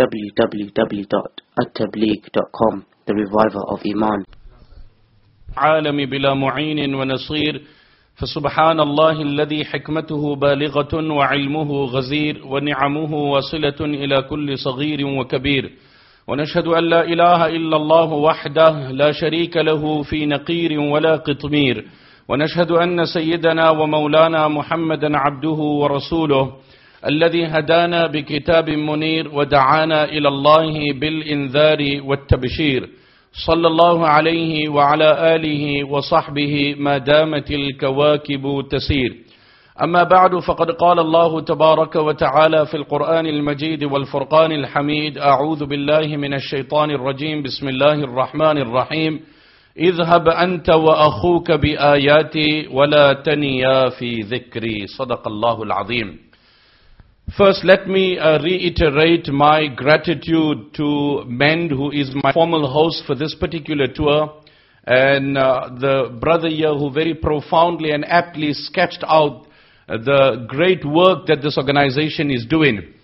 www.attableek.com The Reviver of Iman. عالم بلا معين ونصير فسبحان الله الذي حكمته بالغة وعلمه غزير ونعمه وصلة إلى كل صغير وكبير. ونشهد أن لا إله إلا الله وحده لا شريك له في نقير ولا قطمير. ونشهد أن سيدنا ومولانا محمدا عبده ورسوله. الذي هدانا بكتاب منير ودعانا إلى الله بالإنذار والتبشير. صلى الله عليه وعلى آله وصحبه ما دامت الكواكب تسير. أما بعد فقد قال الله تبارك وتعالى في القرآن المجيد والفرقان الحميد أعوذ بالله من الشيطان الرجيم بسم الله الرحمن الرحيم اذهب أنت وأخوك بآياتي ولا تنيا في ذكري. صدق الله العظيم. First, let me uh, reiterate my gratitude to Mend, who is my formal host for this particular tour, and uh, the brother here who very profoundly and aptly sketched out uh, the great work that this organization is doing.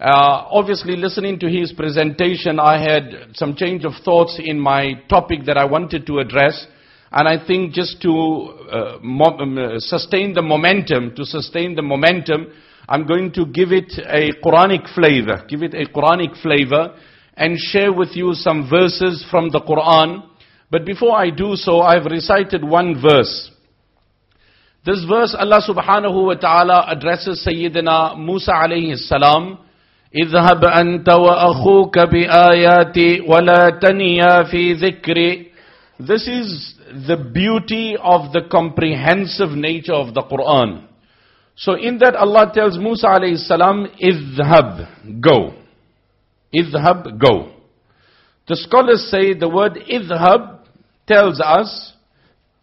Uh, obviously, listening to his presentation, I had some change of thoughts in my topic that I wanted to address. And I think just to uh, um, sustain the momentum, to sustain the momentum, I'm going to give it a Quranic flavor, give it a Quranic flavor, and share with you some verses from the Quran. But before I do so, I've recited one verse. This verse, Allah subhanahu wa ta'ala addresses Sayyidina Musa alayhi salam. اذهب أنت وأخوك بآياتي ولا تنيا في ذكري This is the beauty of the comprehensive nature of the Quran. So in that Allah tells Musa alayhi salam, idhab, go. Idhab, go. The scholars say the word idhab tells us,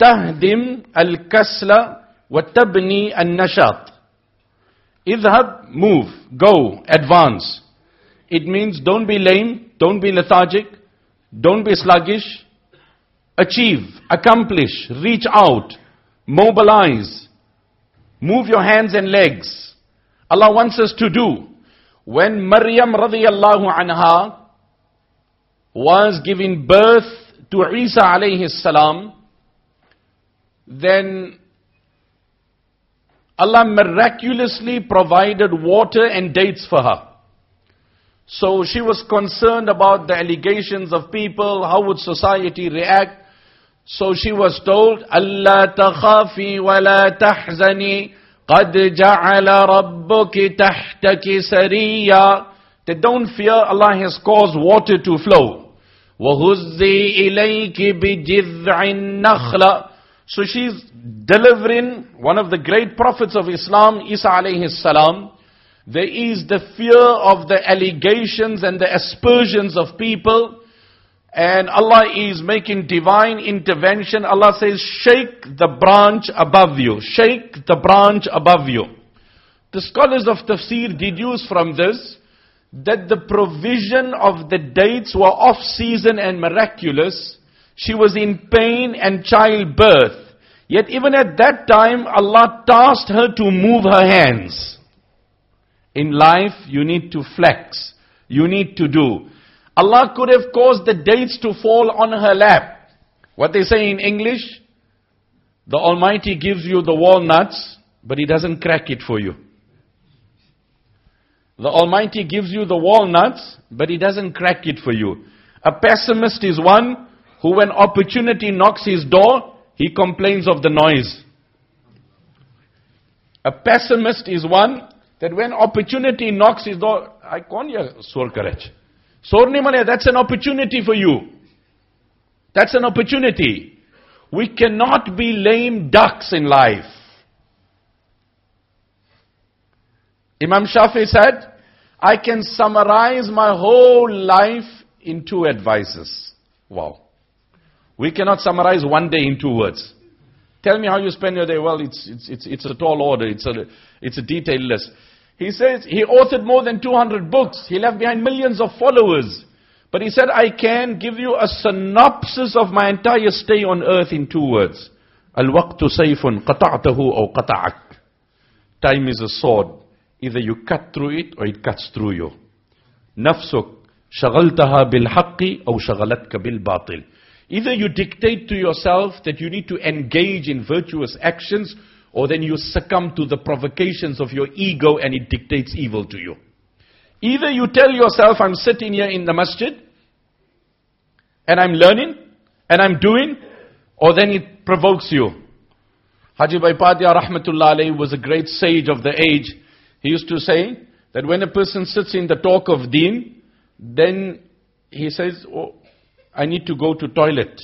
tahdim al-kasla wa tabni al-nashat. Idhab, move, go, advance. It means don't be lame, don't be lethargic, don't be sluggish. Achieve, accomplish, reach out, mobilize, Move your hands and legs. Allah wants us to do. When Maryam radiallahu anha was giving birth to Isa alayhi salam, then Allah miraculously provided water and dates for her. So she was concerned about the allegations of people, how would society react. So she was told, Allah takhafi wa la tahzani qad ja'ala rabbuki tahtaki sariya. That don't fear, Allah has caused water to flow. وَهُزِّي إِلَيْكِ بِجِذْعِ النَّخْلَ So she's delivering one of the great prophets of Islam, Isa alayhi salam. There is the fear of the allegations and the aspersions of people. And Allah is making divine intervention. Allah says, shake the branch above you. Shake the branch above you. The scholars of tafsir deduce from this that the provision of the dates were off season and miraculous. She was in pain and childbirth. Yet even at that time, Allah tasked her to move her hands. In life, you need to flex. You need to do. Allah could have caused the dates to fall on her lap. What they say in English, the Almighty gives you the walnuts, but He doesn't crack it for you. The Almighty gives you the walnuts, but He doesn't crack it for you. A pessimist is one who when opportunity knocks his door, he complains of the noise. A pessimist is one that when opportunity knocks his door, I can't hear. Sornimane, that's an opportunity for you. That's an opportunity. We cannot be lame ducks in life. Imam Shafi said, I can summarize my whole life in two advices. Wow. We cannot summarize one day in two words. Tell me how you spend your day. Well, it's, it's, it's, it's a tall order. It's a, it's a detailed list. He says he authored more than 200 books. He left behind millions of followers. But he said, I can give you a synopsis of my entire stay on earth in two words. Al-waqtu sayfun qata'tahu aw qata'ak. Time is a sword. Either you cut through it or it cuts through you. Nafsuk shagaltaha bil haqqi aw shagalatka bil batil. Either you dictate to yourself that you need to engage in virtuous actions or then you succumb to the provocations of your ego and it dictates evil to you. Either you tell yourself, I'm sitting here in the masjid and I'm learning and I'm doing, or then it provokes you. Haji Bhai Padia Rahmatullah was a great sage of the age. He used to say that when a person sits in the talk of deen, then he says, oh, I need to go to toilet.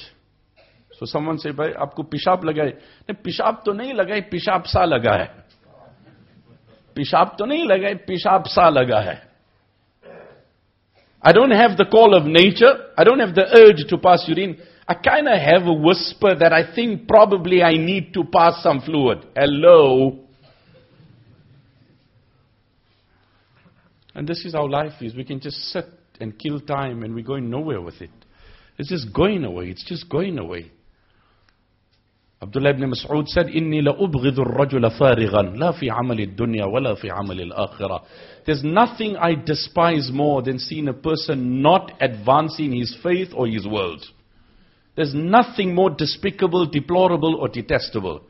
So someone say, भाई आपको पिशाब लगा है नहीं पिशाब तो नहीं लगा है पिशाब सा लगा है पिशाब तो नहीं लगा है पिशाब सा लगा है I don't have the call of nature. I don't have the urge to pass urine. I kind of have a whisper that I think probably I need to pass some fluid. Hello? And this is how life is. We can just sit and kill time and we're going nowhere with it. It's just going away. It's just going away. Abdullah ibn Mas'ud said, إِنِّي لَأُبْغِضُ الرَّجُلَ فَارِغًا لَا فِي عَمَلِ الدُّنْيَا وَلَا فِي عَمَلِ الْآخِرَةِ There's nothing I despise more than seeing a person not advancing his faith or his world. There's nothing more despicable, deplorable, or detestable.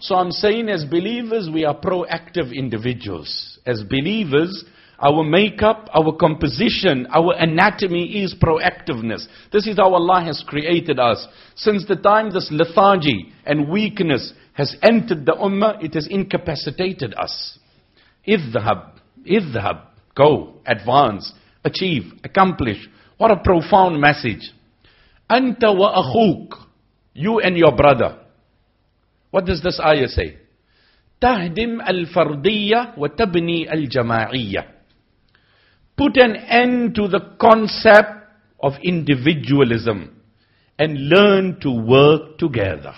So I'm saying as believers, we are proactive individuals. As believers, our makeup, our composition, our anatomy is proactiveness. This is how Allah has created us. Since the time this lethargy and weakness has entered the ummah, it has incapacitated us. Idhab, idhab, go, advance, achieve, accomplish. What a profound message. Anta wa akhuk, you and your brother. What does this ayah say? تهدم الفردية وتبني الجماعية put an end to the concept of individualism and learn to work together.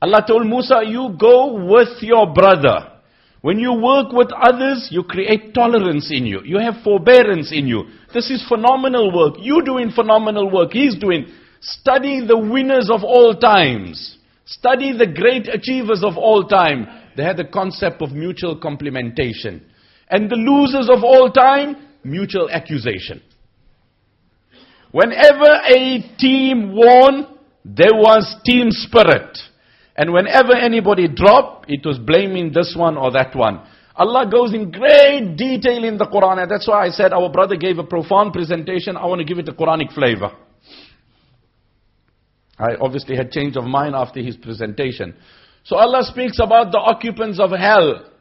Allah told Musa, you go with your brother. When you work with others, you create tolerance in you. You have forbearance in you. This is phenomenal work. You doing phenomenal work. He's doing. Study the winners of all times. Study the great achievers of all time. They had the concept of mutual complementation. And the losers of all time, mutual accusation. Whenever a team won, there was team spirit. And whenever anybody dropped, it was blaming this one or that one. Allah goes in great detail in the Quran, and that's why I said our brother gave a profound presentation. I want to give it a Quranic flavor. I obviously had change of mind after his presentation. So Allah speaks about the occupants of hell.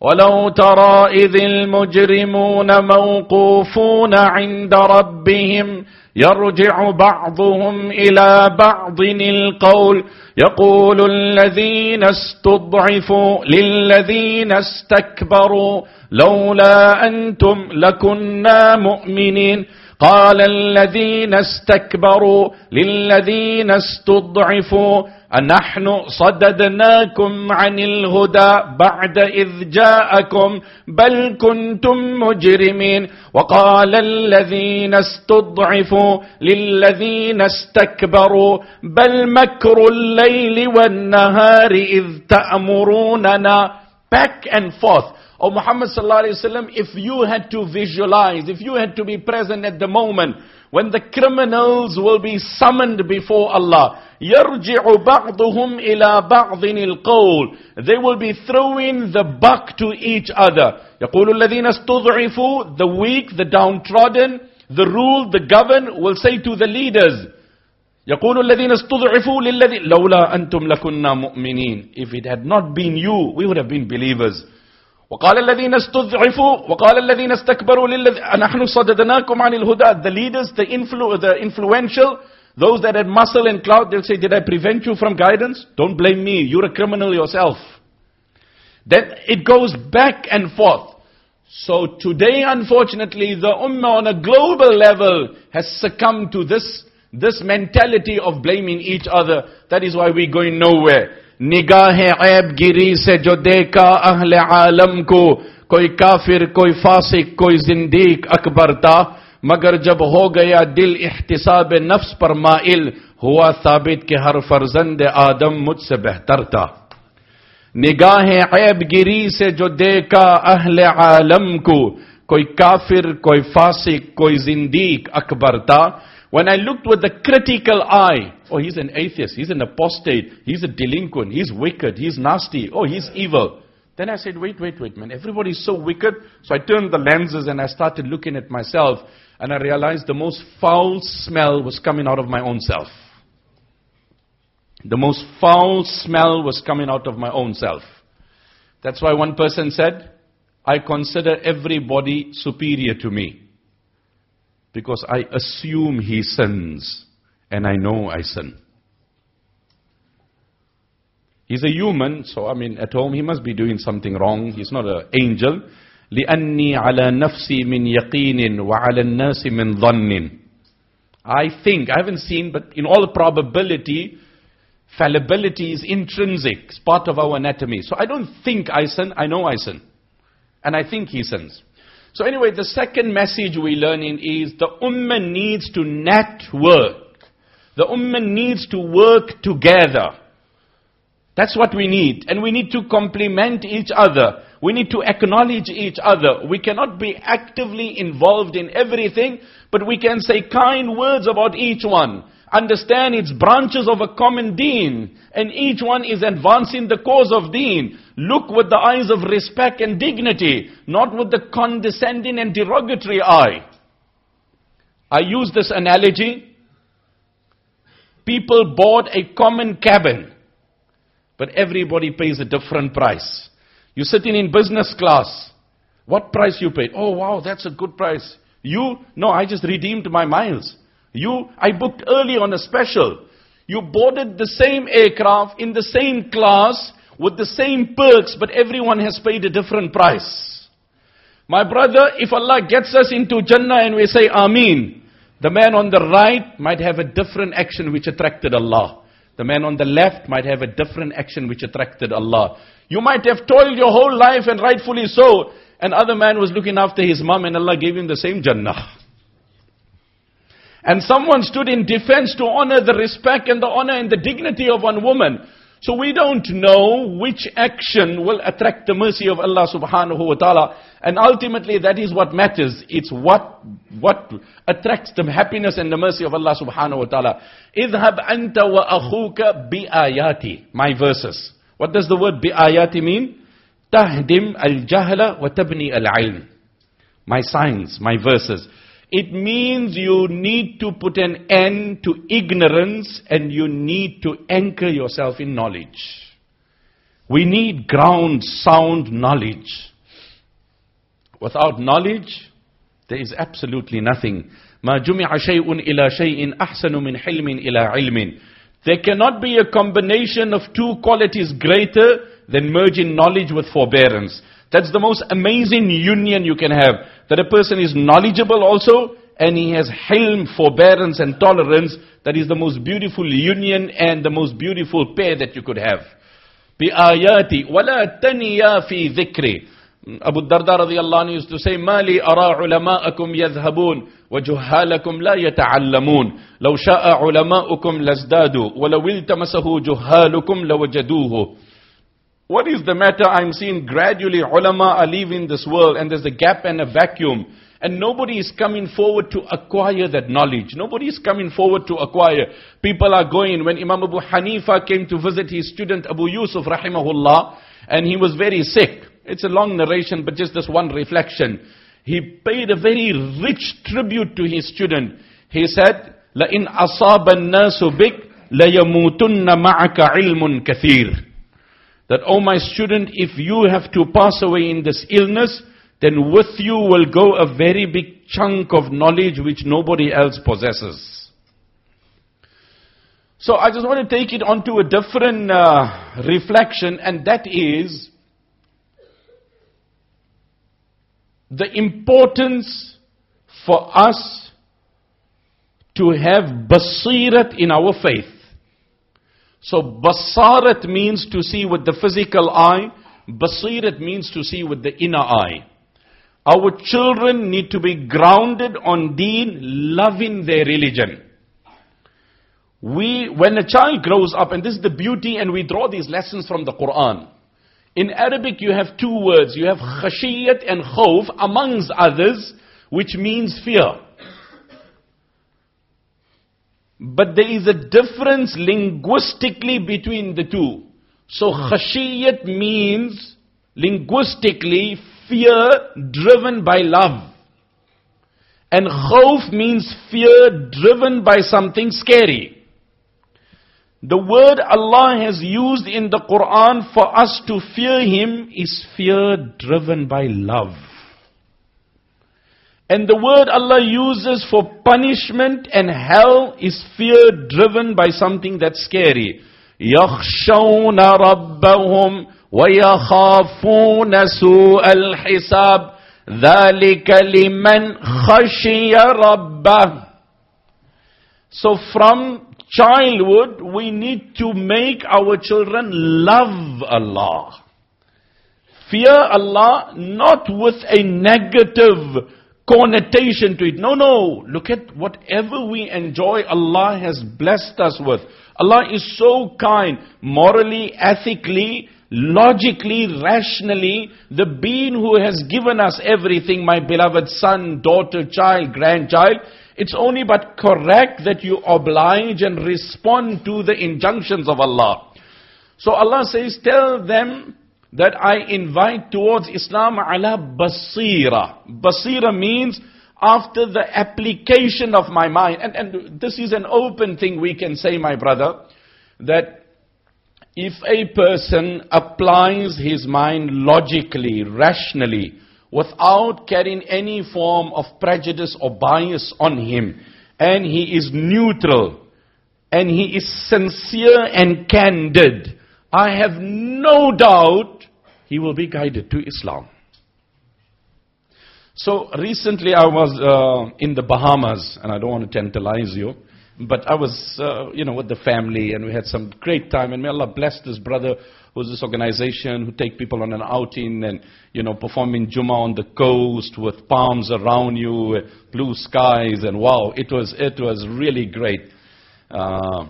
ولو ترى إذ المجرمون موقوفون عند ربهم يرجع بعضهم إلى بعض القول يقول الذين استضعفوا للذين استكبروا لولا أنتم لكنا مؤمنين قال الذين استكبروا للذين استضعفوا أنحن صددناكم عن الهدى بعد إذ جاءكم بل كنتم مجرمين. وقال الذين استضعفوا للذين استكبروا بل مكر الليل والنهار إذ تأمروننا. Back and forth. Oh Muhammad sallallahu alaihi wasallam, if you had to visualize, if you had to be present at the moment when the criminals will be summoned before Allah, يرجع بعضهم إلى بعض القول. They will be throwing the buck to each other. يقول الذين استضعفوا, the weak, the downtrodden, the ruled, the governed will say to the leaders, يقول الذين استضعفوا للذين لولا أنتم لكنا مؤمنين. If it had not been you, we would have been believers. وقال الذين استضعفوا وقال الذين استكبروا للذين نحن صددناكم عن الهدى the leaders the, influ the influential those that had muscle and clout they'll say did I prevent you from guidance don't blame me you're a criminal yourself then it goes back and forth so today unfortunately the ummah on a global level has succumbed to this this mentality of blaming each other that is why we're going nowhere نگاہ عیب گیری سے جو دیکھا اہل عالم کو، کوئی کافر، کوئی فاسق، کوئی زندیق اکبر تھا مگر جب ہو گیا دل احتساب نفس پر مائل، ہوا ثابت کہ ہر فرزند آدم مجھ سے بہتر تھا نگاہ عیب گری سے جو دیکھا اہل عالم کو، کوئی کافر، کوئی فاسق، کوئی زندیق اکبر تھا When I looked with the critical eye, oh, he's an atheist, he's an apostate, he's a delinquent, he's wicked, he's nasty, oh, he's evil. Then I said, wait, wait, wait, man, everybody's so wicked. So I turned the lenses and I started looking at myself and I realized the most foul smell was coming out of my own self. The most foul smell was coming out of my own self. That's why one person said, I consider everybody superior to me. Because I assume he sins and I know I sin. He's a human, so I mean, at home he must be doing something wrong. He's not an angel. لأني على نفسي من يقين وعلى الناس من ظن. I think, I haven't seen, but in all probability, fallibility is intrinsic. It's part of our anatomy. So I don't think I sin, I know I sin. And I think he sins. So anyway, the second message we learn in is the ummah needs to network. The ummah needs to work together. That's what we need. And we need to complement each other. We need to acknowledge each other. We cannot be actively involved in everything, but we can say kind words about each one. Understand its branches of a common deen. And each one is advancing the cause of deen. Look with the eyes of respect and dignity, not with the condescending and derogatory eye. I use this analogy. People board a common cabin. But everybody pays a different price. You're sitting in business class. What price you paid? Oh wow, that's a good price. You? No, I just redeemed my miles. You? I booked early on a special. You boarded the same aircraft in the same class with the same perks, but everyone has paid a different price. My brother, if Allah gets us into Jannah and we say Ameen, the man on the right might have a different action which attracted Allah. The man on the left might have a different action which attracted Allah. You might have toiled your whole life and rightfully so. And other man was looking after his mom and Allah gave him the same Jannah. And someone stood in defense to honor the respect and the honor and the dignity of one woman. So we don't know which action will attract the mercy of Allah subhanahu wa ta'ala. And ultimately that is what matters. It's what, what attracts the happiness and the mercy of Allah subhanahu wa ta'ala. اذهب أنت وأخوك بآياتي. My verses. What does the word بآياتي mean? تهدم الجهل وتبني العلم. My signs, my verses. It means you need to put an end to ignorance and you need to anchor yourself in knowledge. We need ground sound knowledge. Without knowledge, there is absolutely nothing. ما جمع شيء إلى شيء أحسن من حلم إلى علم. There cannot be a combination of two qualities greater than merging knowledge with forbearance. That's the most amazing union you can have. That a person is knowledgeable also, and he has hilm, forbearance and tolerance. That is the most beautiful union and the most beautiful pair that you could have. بآياتي ولا تنيا في ذكري Abu Darda radiallahu anhu used to say, مالي أرى علماءكم يذهبون وجهالكم لا يتعلمون لو شاء علماؤكم لازدادوا ولو التمسه جهالكم لوجدوه What is the matter? I'm seeing gradually ulama are leaving this world and there's a gap and a vacuum. And nobody is coming forward to acquire that knowledge. Nobody is coming forward to acquire. People are going. When Imam Abu Hanifa came to visit his student Abu Yusuf rahimahullah, and he was very sick. It's a long narration, but just this one reflection. He paid a very rich tribute to his student. He said, لَإِنْ أَصَابَ النَّاسُ بِكْ لَيَمُوتُنَّ مَعَكَ عِلْمٌ كَثِيرٌ that, oh my student, if you have to pass away in this illness, then with you will go a very big chunk of knowledge which nobody else possesses. So I just want to take it onto a different uh, reflection, and that is the importance for us to have basirat in our faith. So basarat means to see with the physical eye. Basirat means to see with the inner eye. Our children need to be grounded on deen, loving their religion. We, when a child grows up, and this is the beauty, and we draw these lessons from the Quran. In Arabic, you have two words. You have khashiyat and khawf, amongst others, which means fear. But there is a difference linguistically between the two. So hmm. khashiyat means linguistically fear driven by love. And khawf means fear driven by something scary. The word Allah has used in the Quran for us to fear Him is fear driven by love. And the word Allah uses for punishment and hell is fear driven by something that's scary. يَخْشَوْنَ رَبَّهُمْ وَيَخَافُونَ سُوءَ الْحِسَابِ ذَلِكَ لِمَنْ خَشِيَ رَبَّهُ So from childhood, we need to make our children love Allah. Fear Allah not with a negative connotation to it. No, no. Look at whatever we enjoy, Allah has blessed us with. Allah is so kind, morally, ethically, logically, rationally, the being who has given us everything, my beloved son, daughter, child, grandchild, it's only but correct that you oblige and respond to the injunctions of Allah. So Allah says, tell them that I invite towards Islam ala basira. Basira means after the application of my mind. And, and this is an open thing we can say, my brother, that if a person applies his mind logically, rationally, without carrying any form of prejudice or bias on him, and he is neutral, and he is sincere and candid, I have no doubt he will be guided to Islam. So recently I was uh, in the Bahamas, and I don't want to tantalize you, but I was, uh, you know, with the family, and we had some great time. And may Allah bless this brother who's this organization who take people on an outing and, you know, performing Jummah on the coast with palms around you, blue skies, and wow, it was it was really great. Uh,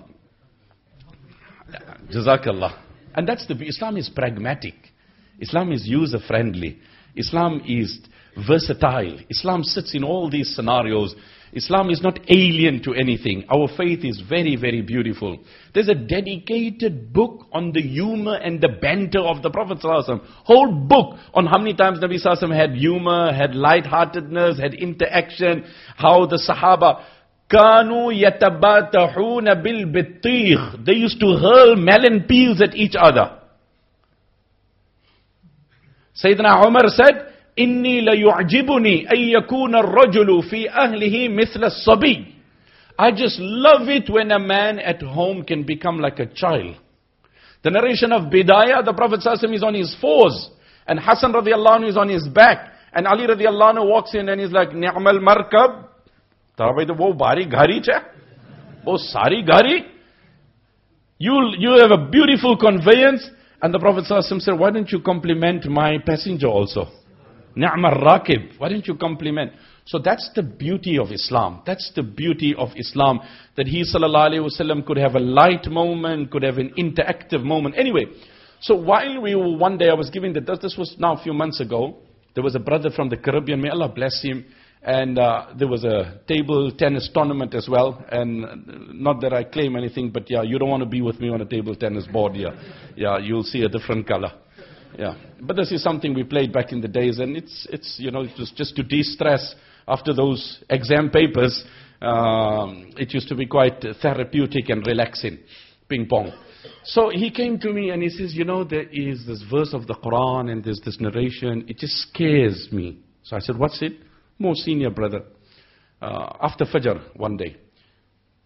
Jazakallah. And that's the Islam is pragmatic. Islam is user friendly. Islam is versatile. Islam sits in all these scenarios. Islam is not alien to anything. Our faith is very, very beautiful. There's a dedicated book on the humor and the banter of the Prophet ﷺ. Whole book on how many times Nabi ﷺ had humor, had lightheartedness, had interaction, how the Sahaba كانوا يتباتحون بالبطيخ. They used to hurl melon peels at each other. Sayyidina Umar said, إني ليعجبني أن يكون الرجل في أهله مثل الصبي. I just love it when a man at home can become like a child. The narration of Bidayah, the Prophet ﷺ is on his fours, and Hassan radiallahu anhu is on his back, and Ali radiallahu anhu walks in and he's like, Ni'mal markab. तारा भाई तो वो भारी घारी है वो सारी घारी you you have a beautiful conveyance and the prophet ﷺ said why don't you compliment my passenger also Ni'mar Rakib. Why don't you compliment? So that's the beauty of Islam. That's the beauty of Islam. That he sallallahu could have a light moment, could have an interactive moment. Anyway, so while we were one day, I was giving the, this was now a few months ago. There was a brother from the Caribbean, may Allah bless him. And uh, there was a table tennis tournament as well. And not that I claim anything, but yeah, you don't want to be with me on a table tennis board. Yeah, yeah, you'll see a different color. Yeah. But this is something we played back in the days, and it's, it's you know, it was just to de-stress after those exam papers. Um, it used to be quite therapeutic and relaxing, ping pong. So he came to me and he says, you know, there is this verse of the Quran and there's this narration. It just scares me. So I said, what's it? More senior brother. Uh, after Fajr one day.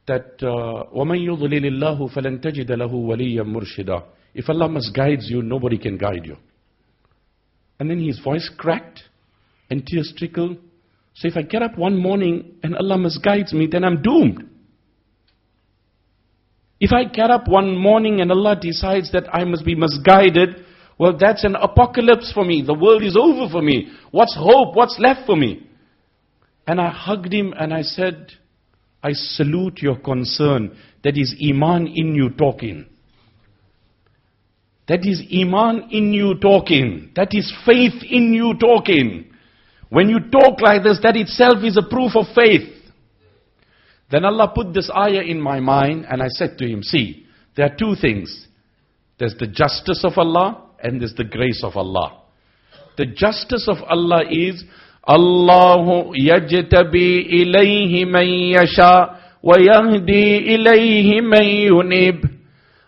That, وَمَن يُضْلِلِ اللَّهُ فَلَن تَجِدَ لَهُ وَلِيًّا مُرْشِدًا if Allah misguides you, nobody can guide you. And then his voice cracked and tears trickled. So if I get up one morning and Allah misguides me, then I'm doomed. If I get up one morning and Allah decides that I must be misguided, well, that's an apocalypse for me. The world is over for me. What's hope? What's left for me? And I hugged him and I said, I salute your concern. That is Iman in you talking. That is Iman in you talking. That is faith in you talking. When you talk like this, that itself is a proof of faith. Then Allah put this ayah in my mind and I said to him, see, there are two things. There's the justice of Allah and there's the grace of Allah. The justice of Allah is Allah yajtabi ilayhi man yasha wa yahdi ilayhi man yunib.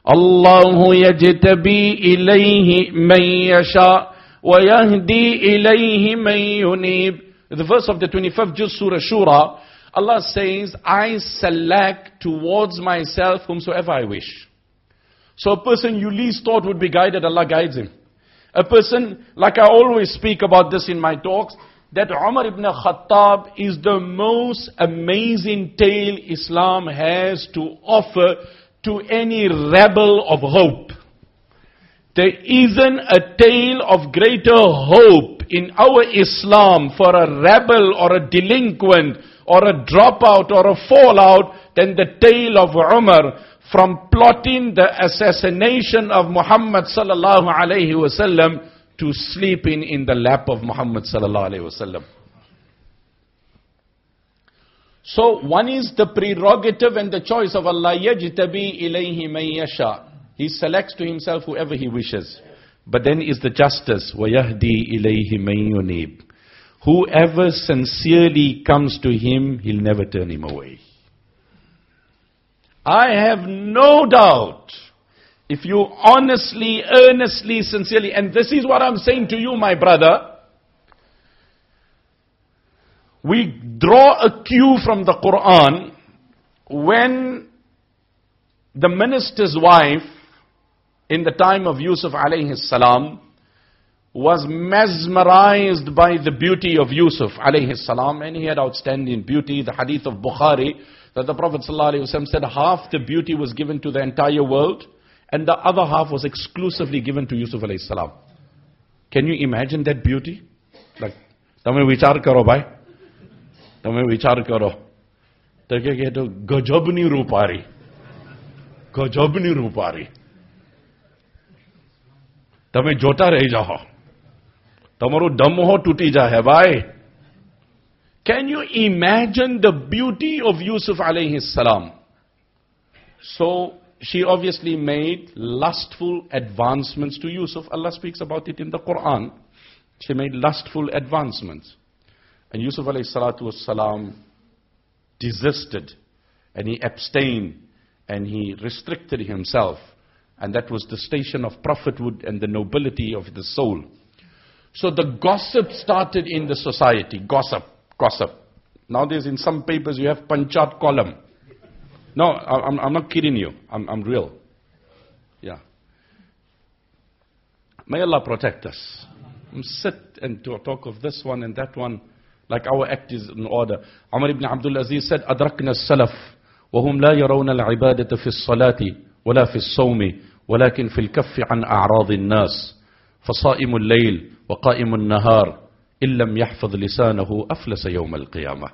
الله يجتبي إليه من يشاء ويهدي إليه من ينيب The verse of the 25th Juz Surah Shura, Allah says, I select towards myself whomsoever I wish. So a person you least thought would be guided, Allah guides him. A person, like I always speak about this in my talks, that Umar ibn Khattab is the most amazing tale Islam has to offer to any rebel of hope. There isn't a tale of greater hope in our Islam for a rebel or a delinquent or a dropout or a fallout than the tale of Umar from plotting the assassination of Muhammad sallallahu alayhi wasallam to sleep in in the lap of Muhammad sallallahu alaihi wasallam. So one is the prerogative and the choice of Allah yajtabi ilayhi man He selects to himself whoever he wishes. But then is the justice wayahdi ilayhi man Whoever sincerely comes to him, he'll never turn him away. I have no doubt if you honestly, earnestly, sincerely, and this is what I'm saying to you, my brother, we draw a cue from the Quran when the minister's wife in the time of Yusuf alayhi salam was mesmerized by the beauty of Yusuf alayhi salam and he had outstanding beauty. The hadith of Bukhari that the Prophet said half the beauty was given to the entire world and the other half was exclusively given to Yusuf alayhi salam. Can you imagine that beauty? Like, તમે વિચાર કરો ભાઈ તમે વિચાર કરો તો કે તો ગજબની રૂપારી ગજબની રૂપારી તમે જોતા રહી જાઓ તમારો દમહો તૂટી જાય ભાઈ can you imagine the beauty of Yusuf alayhi salam? So she obviously made lustful advancements to Yusuf. Allah speaks about it in the Quran. She made lustful advancements. And Yusuf was desisted and he abstained and he restricted himself. And that was the station of prophethood and the nobility of the soul. So the gossip started in the society. Gossip, gossip. Nowadays in some papers you have panchat column. No, I'm, I'm not kidding you. I'm, I'm real. Yeah. May Allah protect us. Sit and talk of this one and that one. Like our act is in order. Umar ibn Abdul Aziz said, أدركنا السلف وهم لا يرون العبادة في الصلاة ولا في الصوم ولكن في الكف عن أعراض الناس فصائم الليل وقائم النهار إن لم يحفظ لسانه أفلس يوم القيامة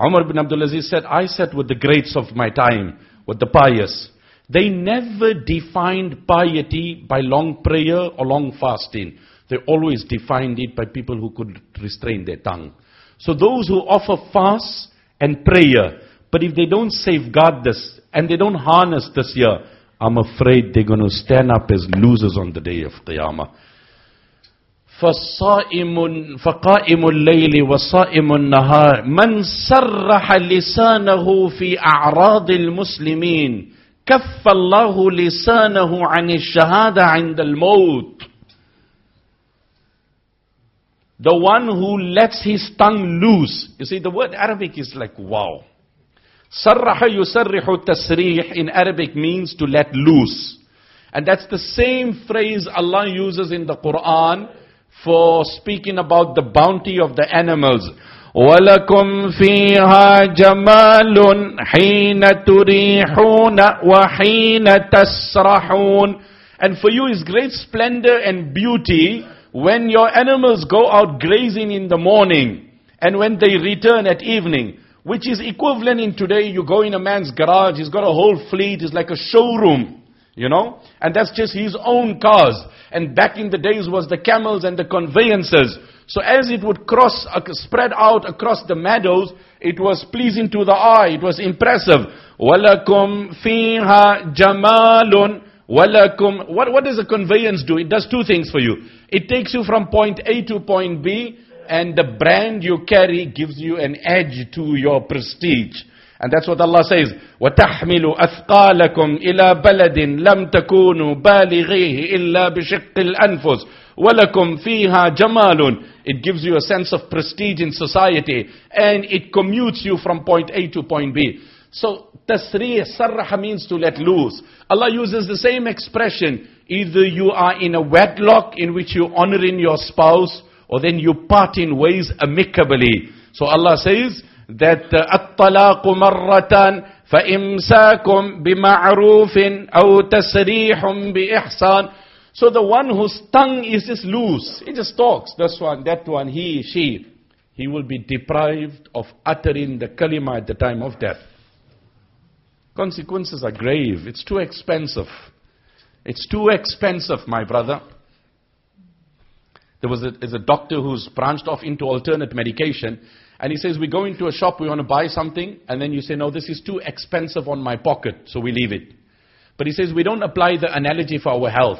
Umar ibn Abdul Aziz said, I sat with the greats of my time, with the pious. They never defined piety by long prayer or long fasting. They always defined it by people who could restrain their tongue. So those who offer fast and prayer, but if they don't safeguard this and they don't harness this year, I'm afraid they're going to stand up as losers on the day of Qiyamah. فصائم فقائم الليل وصائم النهار من سرح لسانه في أعراض المسلمين كف الله لسانه عن الشهادة عند الموت the one who lets his tongue loose. You see, the word Arabic is like wow. Sarraha yusarrihu tasrih in Arabic means to let loose. And that's the same phrase Allah uses in the Quran for speaking about the bounty of the animals. ولكم فيها جمال حين تريحون وحين تسرحون And for you is great splendor and beauty when your animals go out grazing in the morning and when they return at evening, which is equivalent in today, you go in a man's garage, he's got a whole fleet, it's like a showroom. You know? And that's just his own cars. And back in the days was the camels and the conveyances. So as it would cross, uh, spread out across the meadows, it was pleasing to the eye. It was impressive. وَلَكُمْ فِيهَا جَمَالٌ وَلَكُمْ what, what does a conveyance do? It does two things for you. It takes you from point A to point B, and the brand you carry gives you an edge to your prestige. And that's what Allah says. وَتَحْمِلُ أَثْقَالَكُمْ إِلَى بَلَدٍ لَمْ تَكُونُوا بَالِغِيهِ إِلَّا بِشِقِّ الْأَنفُسِ وَلَكُمْ فِيهَا جَمَالٌ It gives you a sense of prestige in society. And it commutes you from point A to point B. So, tasrih, sarraha means to let loose. Allah uses the same expression. Either you are in a wedlock in which you honoring your spouse, or then you part in ways amicably. So Allah says, that الطلاق مرة فإمساكم بمعروف أو تسريح بإحسان So the one whose tongue is just loose, he just talks, this one, that one, he, she, he will be deprived of uttering the kalima at the time of death. Consequences are grave. It's too expensive. It's too expensive, my brother. There was a, there's a doctor who's branched off into alternate medication. And he says, we go into a shop, we want to buy something, and then you say, no, this is too expensive on my pocket, so we leave it. But he says, we don't apply the analogy for our health.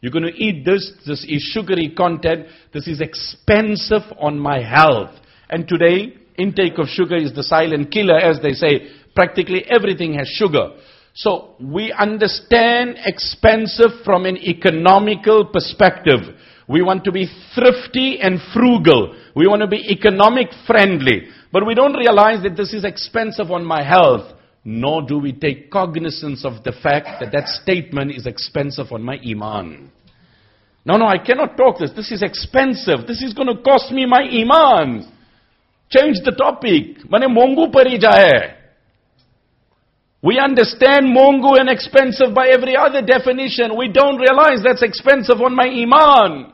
You're going to eat this, this is sugary content, this is expensive on my health. And today, intake of sugar is the silent killer, as they say. Practically everything has sugar. So we understand expensive from an economical perspective. We want to be thrifty and frugal. We want to be economic friendly. But we don't realize that this is expensive on my health. Nor do we take cognizance of the fact that that statement is expensive on my iman. No, no, I cannot talk this. This is expensive. This is going to cost me my iman. Change the topic. Mane mongu pari jaye. We understand mongu and expensive by every other definition. We don't realize that's expensive on my iman.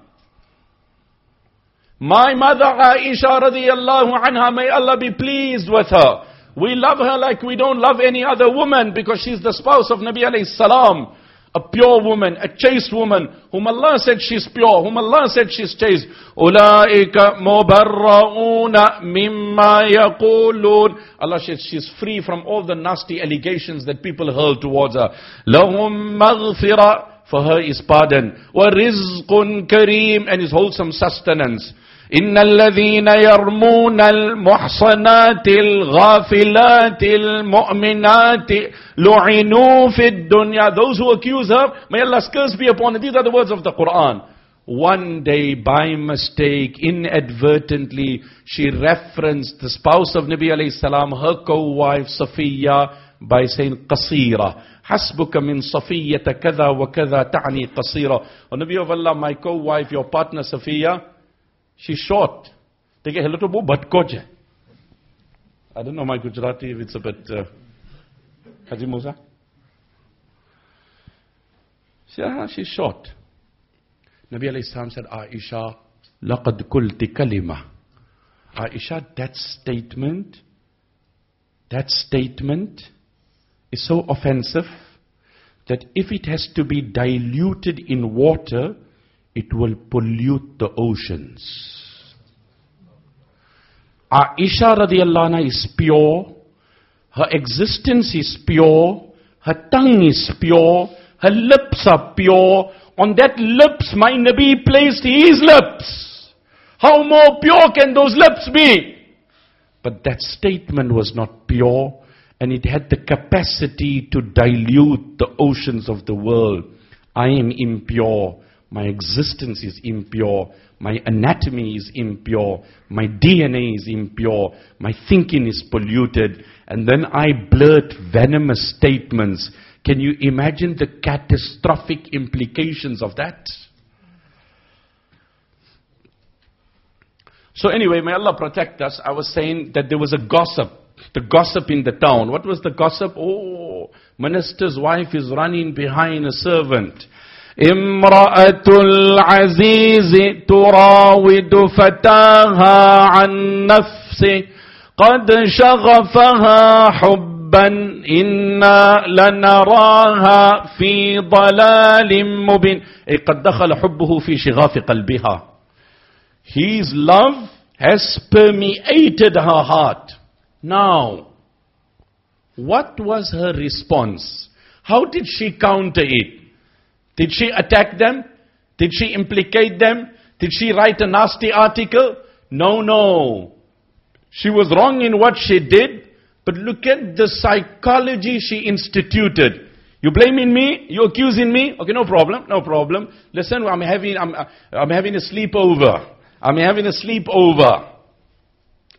My mother Aisha radiallahu anha, may Allah be pleased with her. We love her like we don't love any other woman because she's the spouse of Nabi alayhi salam. A pure woman, a chaste woman, whom Allah said she's pure, whom Allah said she's chaste. أُولَٰئِكَ مُبَرَّؤُونَ مِمَّا يَقُولُونَ Allah said she's free from all the nasty allegations that people hurl towards her. لَهُمْ مَغْفِرَةٌ For her is pardon. وَرِزْقٌ كَرِيمٌ And his wholesome sustenance. إن الذين يرمون المحصنات الغافلات المؤمنات لعنوا في الدنيا Those who accuse her, may Allah's curse be upon them. These are the words of the Quran. One day, by mistake, inadvertently, she referenced the spouse of Nabi alayhi salam, her co-wife Safiya, by saying qasira. حسبك من صفية كذا وكذا تعني قصيرة. O Nabi of Allah, my co-wife, your partner Safiya, She's short. A little more but koje. I don't know my Gujarati if it's a bit. Uh, Musa? She's short. Nabi alayhi said, Aisha, laqad kulti kalima. Aisha, that statement, that statement is so offensive that if it has to be diluted in water, it will pollute the oceans. Aisha radiallahu is pure. Her existence is pure. Her tongue is pure. Her lips are pure. On that lips, my Nabi placed his lips. How more pure can those lips be? But that statement was not pure and it had the capacity to dilute the oceans of the world. I am impure. My existence is impure. My anatomy is impure. My DNA is impure. My thinking is polluted. And then I blurt venomous statements. Can you imagine the catastrophic implications of that? So anyway, may Allah protect us. I was saying that there was a gossip. The gossip in the town. What was the gossip? Oh, minister's wife is running behind a servant. امرأة العزيز تراود فتاها عن نفسه قد شغفها حب حبا إنا لنراها في ضلال مبين أي قد دخل حبه في شغاف قلبها His love has permeated her heart. Now, what was her response? How did she counter it? Did she attack them? Did she implicate them? Did she write a nasty article? No, no. She was wrong in what she did, but look at the psychology she instituted. You blaming me? You accusing me? Okay, no problem, no problem. Listen, I'm having, I'm, I'm having a sleepover. I'm having a sleepover.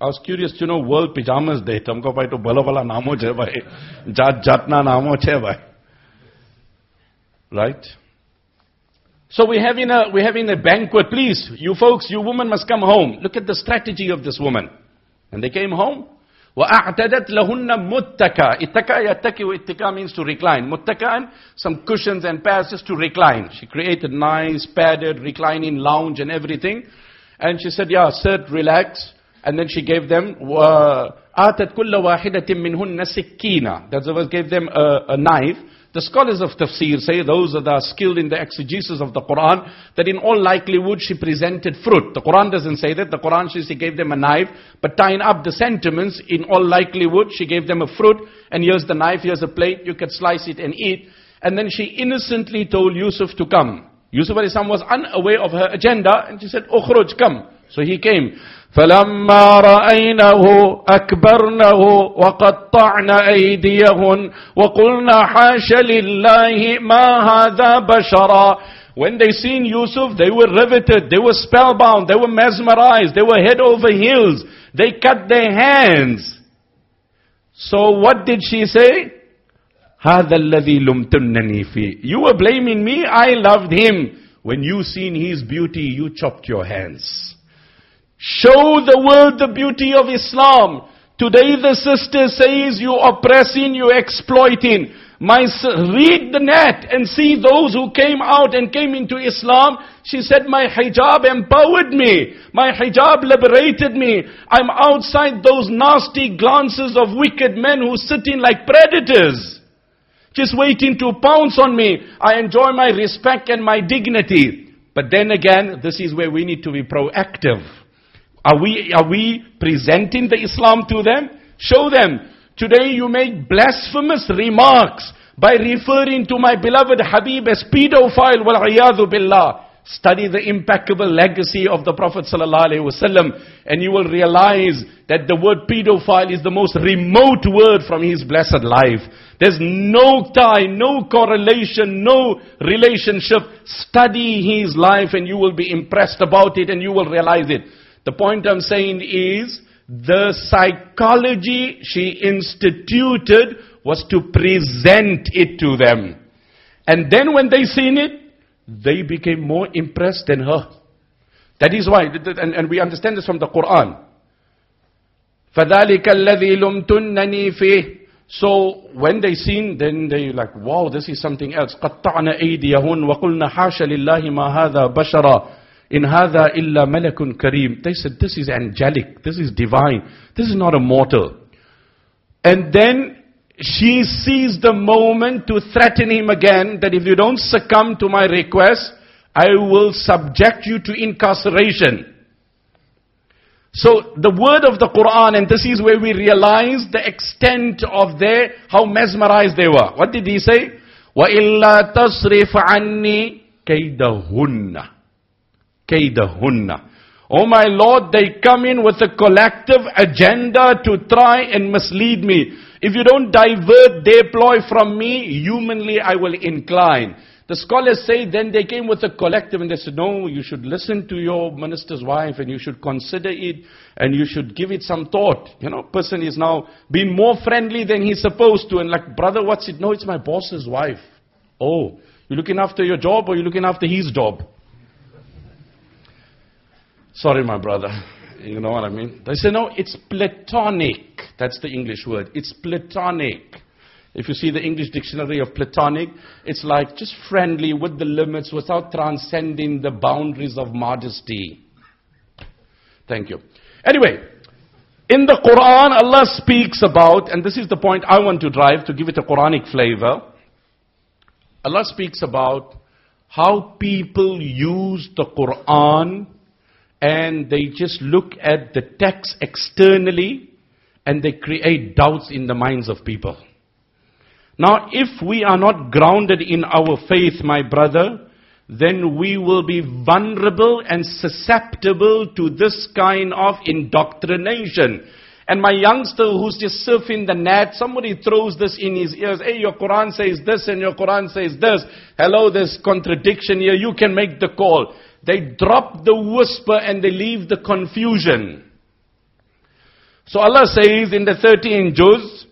I was curious to you know world pajamas day. Tumko bhai to bala bala namo che bhai. Jat jatna namo che bhai. Right? so we're having a we're having a banquet please you folks you women must come home look at the strategy of this woman and they came home وأعتدت لهن متكا اتكا يتكي واتكا means to recline متكا some cushions and pads just to recline she created nice padded reclining lounge and everything and she said yeah sit relax and then she gave them آتت كل واحدة منهن سكينة that's the verse gave them a, a knife the scholars of tafsir say, those that are skilled in the exegesis of the Quran, that in all likelihood she presented fruit. The Quran doesn't say that. The Quran says she gave them a knife, but tying up the sentiments, in all likelihood she gave them a fruit, and here's the knife, here's a plate, you can slice it and eat. And then she innocently told Yusuf to come. Yusuf was unaware of her agenda, and she said, Ukhruj, come. So he came. فلما رأينه أكبرنه وقطعن أيديهن وقلنا حاش لله ما هذا بشرا When they seen Yusuf, they were riveted, they were spellbound, they were mesmerized, they were head over heels. They cut their hands. So what did she say? هذا الذي لمتنني فيه. You were blaming me, I loved him. When you seen his beauty, you chopped your hands. Show the world the beauty of Islam. Today the sister says you oppressing, you exploiting. My read the net and see those who came out and came into Islam. She said, my hijab empowered me. My hijab liberated me. I'm outside those nasty glances of wicked men who sitting like predators. Just waiting to pounce on me. I enjoy my respect and my dignity. But then again, this is where we need to be proactive. Are we, are we presenting the Islam to them? Show them. Today you make blasphemous remarks by referring to my beloved Habib as pedophile, wal billah. Study the impeccable legacy of the Prophet ﷺ and you will realize that the word pedophile is the most remote word from his blessed life. There's no tie, no correlation, no relationship. Study his life and you will be impressed about it and you will realize it. The point I'm saying is, the psychology she instituted was to present it to them. And then when they seen it, they became more impressed than her. That is why, and, and we understand this from the Quran. فَذَلِكَ الَّذِي لُمْتُنَّنِي فِيهِ So when they seen, then they like, wow, this is something else. قَطَّعْنَ أَيْدِيَهُنْ وَقُلْنَا حَاشَ لِلَّهِ مَا هَذَا بَشَرًا in hadha illa malakun kareem. They said, this is angelic, this is divine, this is not a mortal. And then she seized the moment to threaten him again that if you don't succumb to my request, I will subject you to incarceration. So the word of the Quran, and this is where we realize the extent of their, how mesmerized they were. What did he say? وَإِلَّا تَصْرِفْ عَنِّي كَيْدَهُنَّ kaydahunna. Oh my Lord, they come in with a collective agenda to try and mislead me. If you don't divert their ploy from me, humanly I will incline. The scholars say then they came with a collective and they said, no, you should listen to your minister's wife and you should consider it and you should give it some thought. You know, person is now being more friendly than he's supposed to and like, brother, what's it? No, it's my boss's wife. Oh, you looking after your job or you looking after his job? Sorry, my brother. You know what I mean? They say, no, it's platonic. That's the English word. It's platonic. If you see the English dictionary of platonic, it's like just friendly with the limits without transcending the boundaries of modesty. Thank you. Anyway, In the Quran, Allah speaks about, and this is the point I want to drive to give it a Quranic flavor. Allah speaks about how people use the Quran and they just look at the text externally and they create doubts in the minds of people. Now, if we are not grounded in our faith, my brother, then we will be vulnerable and susceptible to this kind of indoctrination. And my youngster who's just surfing the net, somebody throws this in his ears. Hey, your Quran says this and your Quran says this. Hello, there's contradiction here. You can make the call. They drop the whisper and they leave the confusion. So Allah says in the 13 juz,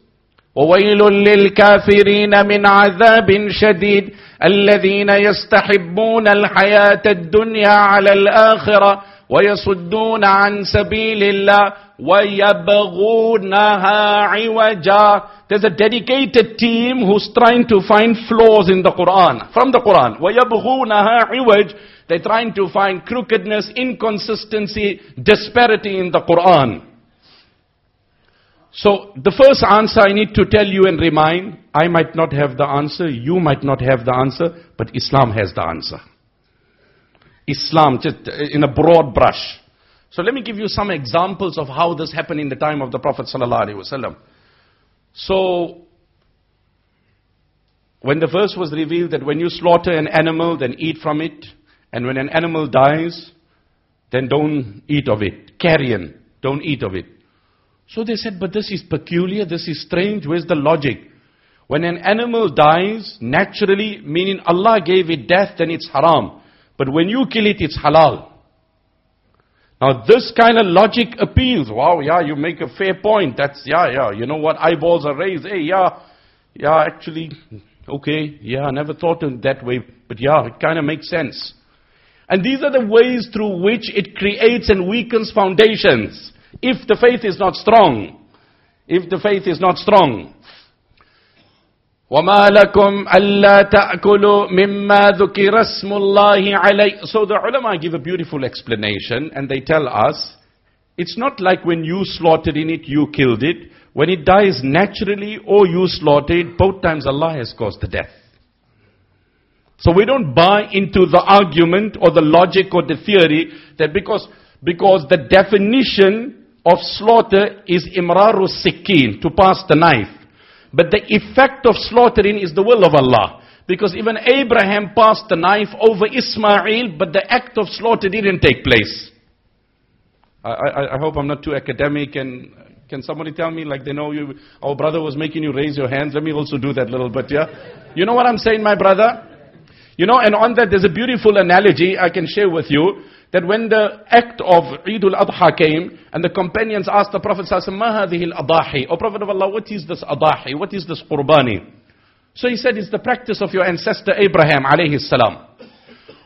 وويل للكافرين من عذاب شديد الذين يستحبون الحياة الدنيا على الآخرة ويصدون عن سبيل الله وَيَبْغُونَهَا عِوَجًا There's a dedicated team who's trying to find flaws in the Quran, from the Quran. وَيَبْغُونَهَا عِوَجًا They're trying to find crookedness, inconsistency, disparity in the Quran. So the first answer I need to tell you and remind, I might not have the answer, you might not have the answer, but Islam has the answer. Islam, just uh, in a broad brush. So let me give you some examples of how this happened in the time of the Prophet ﷺ. So, when the verse was revealed that when you slaughter an animal, then eat from it, and when an animal dies, then don't eat of it. Carrion, don't eat of it. So they said, but this is peculiar, this is strange, where's the logic? When an animal dies, naturally, meaning Allah gave it death, then it's haram. But when you kill it, it's halal. Now this kind of logic appeals. Wow, yeah, you make a fair point. That's, yeah, yeah, you know what, eyeballs are raised. Hey, yeah, yeah, actually, okay, yeah, I never thought of it that way. But yeah, it kind of makes sense. And these are the ways through which it creates and weakens foundations. If the faith is not strong. If the faith is not strong. وَمَا لَكُمْ أَلَّا تَأْكُلُوا مِمَّا ذُكِرَ اسْمُ اللَّهِ عَلَيْهِ So the ulama give a beautiful explanation and they tell us, it's not like when you slaughtered in it, you killed it. When it dies naturally or you slaughtered it, both times Allah has caused the death. So we don't buy into the argument or the logic or the theory that because, because the definition of slaughter is imraru sikkin, to pass the knife. But the effect of slaughtering is the will of Allah. Because even Abraham passed the knife over Ismail, but the act of slaughter didn't take place. I, I, I, hope I'm not too academic and can somebody tell me like they know you, our brother was making you raise your hands. Let me also do that little bit, yeah? You know what I'm saying, my brother? You know, and on that there's a beautiful analogy I can share with you that when the act of Eid al-Adha came and the companions asked the Prophet Ma hadhihi al-adahi? O Prophet of Allah, what is this adahi? What is this qurbani? So he said, it's the practice of your ancestor Abraham alayhi salam.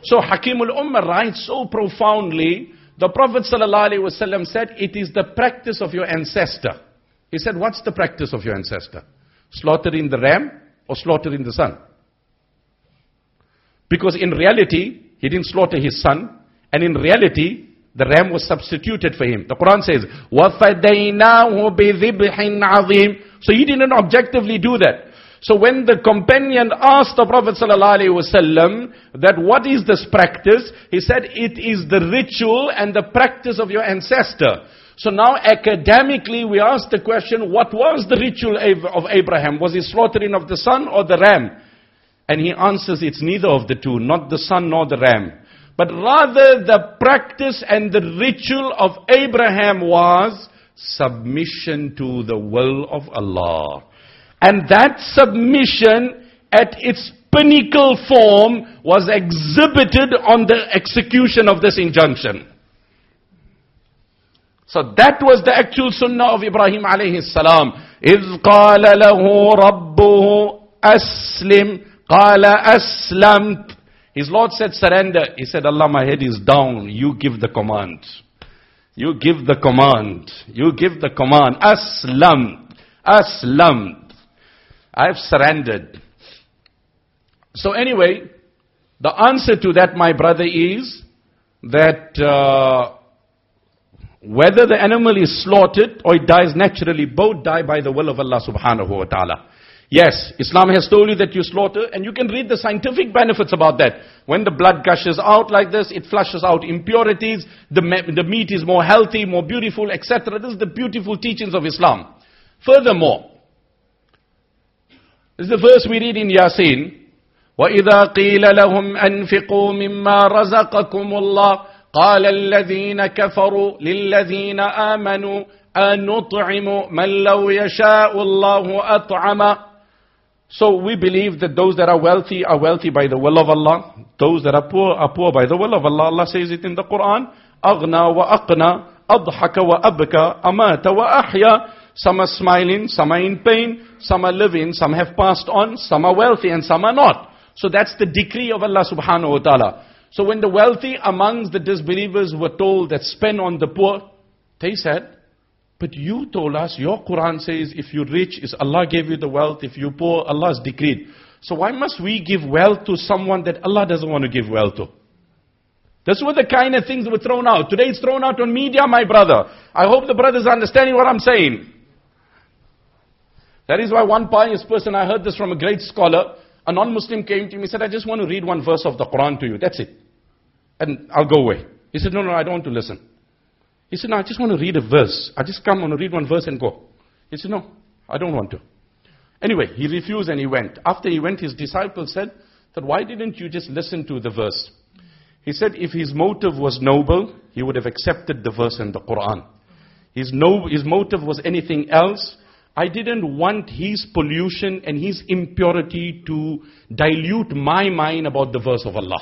So Hakim al-Ummah writes so profoundly, the Prophet ﷺ said, it is the practice of your ancestor. He said, what's the practice of your ancestor? Slaughtering the ram or slaughtering the son? Because in reality, he didn't slaughter his son, and in reality, the ram was substituted for him. The Quran says, وَفَدَيْنَاهُ بِذِبْحٍ عَظِيمٍ So he didn't objectively do that. So when the companion asked the Prophet ﷺ that what is this practice, he said it is the ritual and the practice of your ancestor. So now academically we ask the question, what was the ritual of Abraham? Was it slaughtering of the son or the ram? And he answers, it's neither of the two, not the son nor the ram. But rather the practice and the ritual of Abraham was submission to the will of Allah. And that submission at its pinnacle form was exhibited on the execution of this injunction. So that was the actual sunnah of Ibrahim alayhi salam. إذ قال له ربه أسلم قال أسلمت his Lord said, surrender. He said, Allah, my head is down. You give the command. You give the command. You give the command. Aslam. Aslam. I have surrendered. So anyway, the answer to that, my brother, is that uh, whether the animal is slaughtered or it dies naturally, both die by the will of Allah subhanahu wa ta'ala. Yes, Islam has told you that you slaughter, and you can read the scientific benefits about that. When the blood gushes out like this, it flushes out impurities, the, the meat is more healthy, more beautiful, etc. This is the beautiful teachings of Islam. Furthermore, this is the verse we read in Yasin. وَإِذَا قِيلَ لَهُمْ أَنفِقُوا مِمَّا رَزَقَكُمُ اللَّهُ قال الذين كفروا للذين آمنوا أنطعم من لو يشاء الله أطعم So we believe that those that are wealthy are wealthy by the will of Allah. Those that are poor are poor by the will of Allah. Allah says it in the Quran. أغنى وأقنى أضحك وأبكى أمات وأحيا Some are smiling, some are in pain, some are living, some have passed on, some are wealthy and some are not. So that's the decree of Allah subhanahu wa ta'ala. So when the wealthy amongst the disbelievers were told that spend on the poor, they said, but you told us, your Quran says if you're rich, is Allah gave you the wealth, if you're poor, Allah's decreed. So why must we give wealth to someone that Allah doesn't want to give wealth to? That's what the kind of things were thrown out. Today it's thrown out on media, my brother. I hope the brothers are understanding what I'm saying. That is why one pious person, I heard this from a great scholar, a non-Muslim came to me and said, I just want to read one verse of the Quran to you. That's it. And I'll go away. He said, no, no, I don't want to listen. He said, no, I just want to read a verse. I just come and read one verse and go. He said, no, I don't want to. Anyway, he refused and he went. After he went, his disciples said, that why didn't you just listen to the verse? He said if his motive was noble, he would have accepted the verse in the Quran. His, no, his motive was anything else, I didn't want his pollution and his impurity to dilute my mind about the verse of Allah.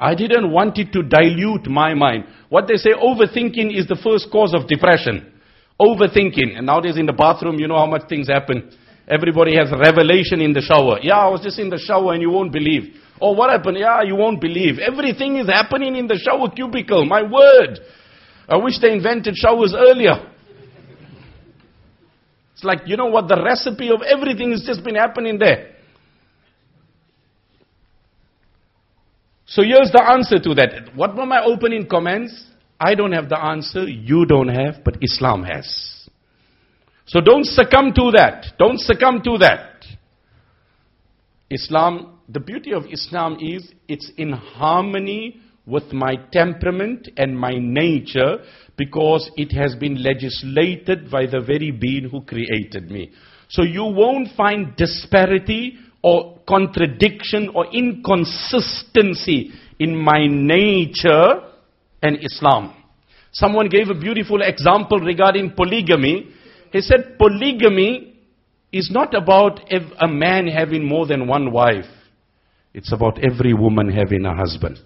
I didn't want it to dilute my mind. What they say, overthinking is the first cause of depression. Overthinking. And nowadays in the bathroom, you know how much things happen. Everybody has revelation in the shower. Yeah, I was just in the shower and you won't believe. Oh, what happened? Yeah, you won't believe. Everything is happening in the shower cubicle. My word. I wish they invented showers earlier. It's like, you know what, the recipe of everything has just been happening there. So here's the answer to that. What were my opening comments? I don't have the answer, you don't have, but Islam has. So don't succumb to that. Don't succumb to that. Islam, the beauty of Islam is it's in harmony with my temperament and my nature because it has been legislated by the very being who created me. So you won't find disparity or contradiction or inconsistency in my nature and Islam. Someone gave a beautiful example regarding polygamy. He said polygamy is not about a man having more than one wife. It's about every woman having a husband.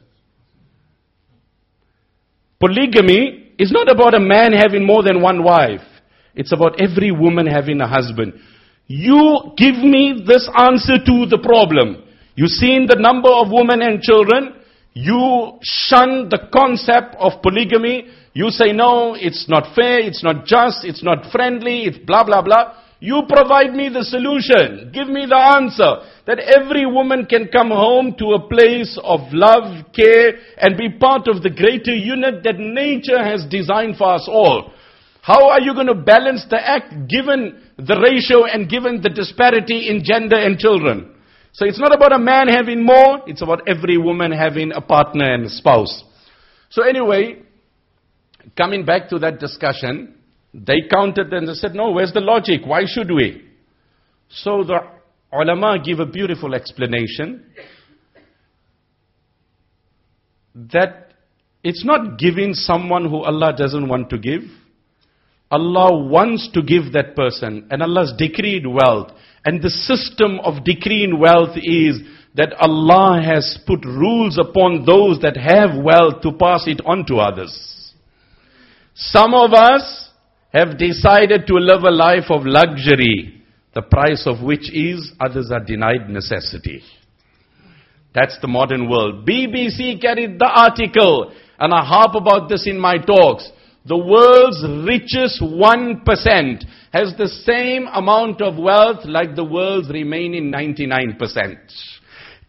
Polygamy is not about a man having more than one wife. It's about every woman having a husband. You give me this answer to the problem. You've seen the number of women and children. You shun the concept of polygamy. You say, no, it's not fair, it's not just, it's not friendly, it's blah, blah, blah. You provide me the solution. Give me the answer. That every woman can come home to a place of love, care, and be part of the greater unit that nature has designed for us all. How are you going to balance the act given the ratio and given the disparity in gender and children? So it's not about a man having more, it's about every woman having a partner and a spouse. So anyway, coming back to that discussion, they counted and they said, no, where's the logic? Why should we? So the ulama give a beautiful explanation that it's not giving someone who Allah doesn't want to give. Allah wants to give that person and Allah's decreed wealth. And the system of decreeing wealth is that Allah has put rules upon those that have wealth to pass it on to others. Some of us have decided to live a life of luxury, the price of which is others are denied necessity. That's the modern world. BBC carried the article, and I harp about this in my talks. The world's richest 1% has the same amount of wealth like the world's remaining 99%.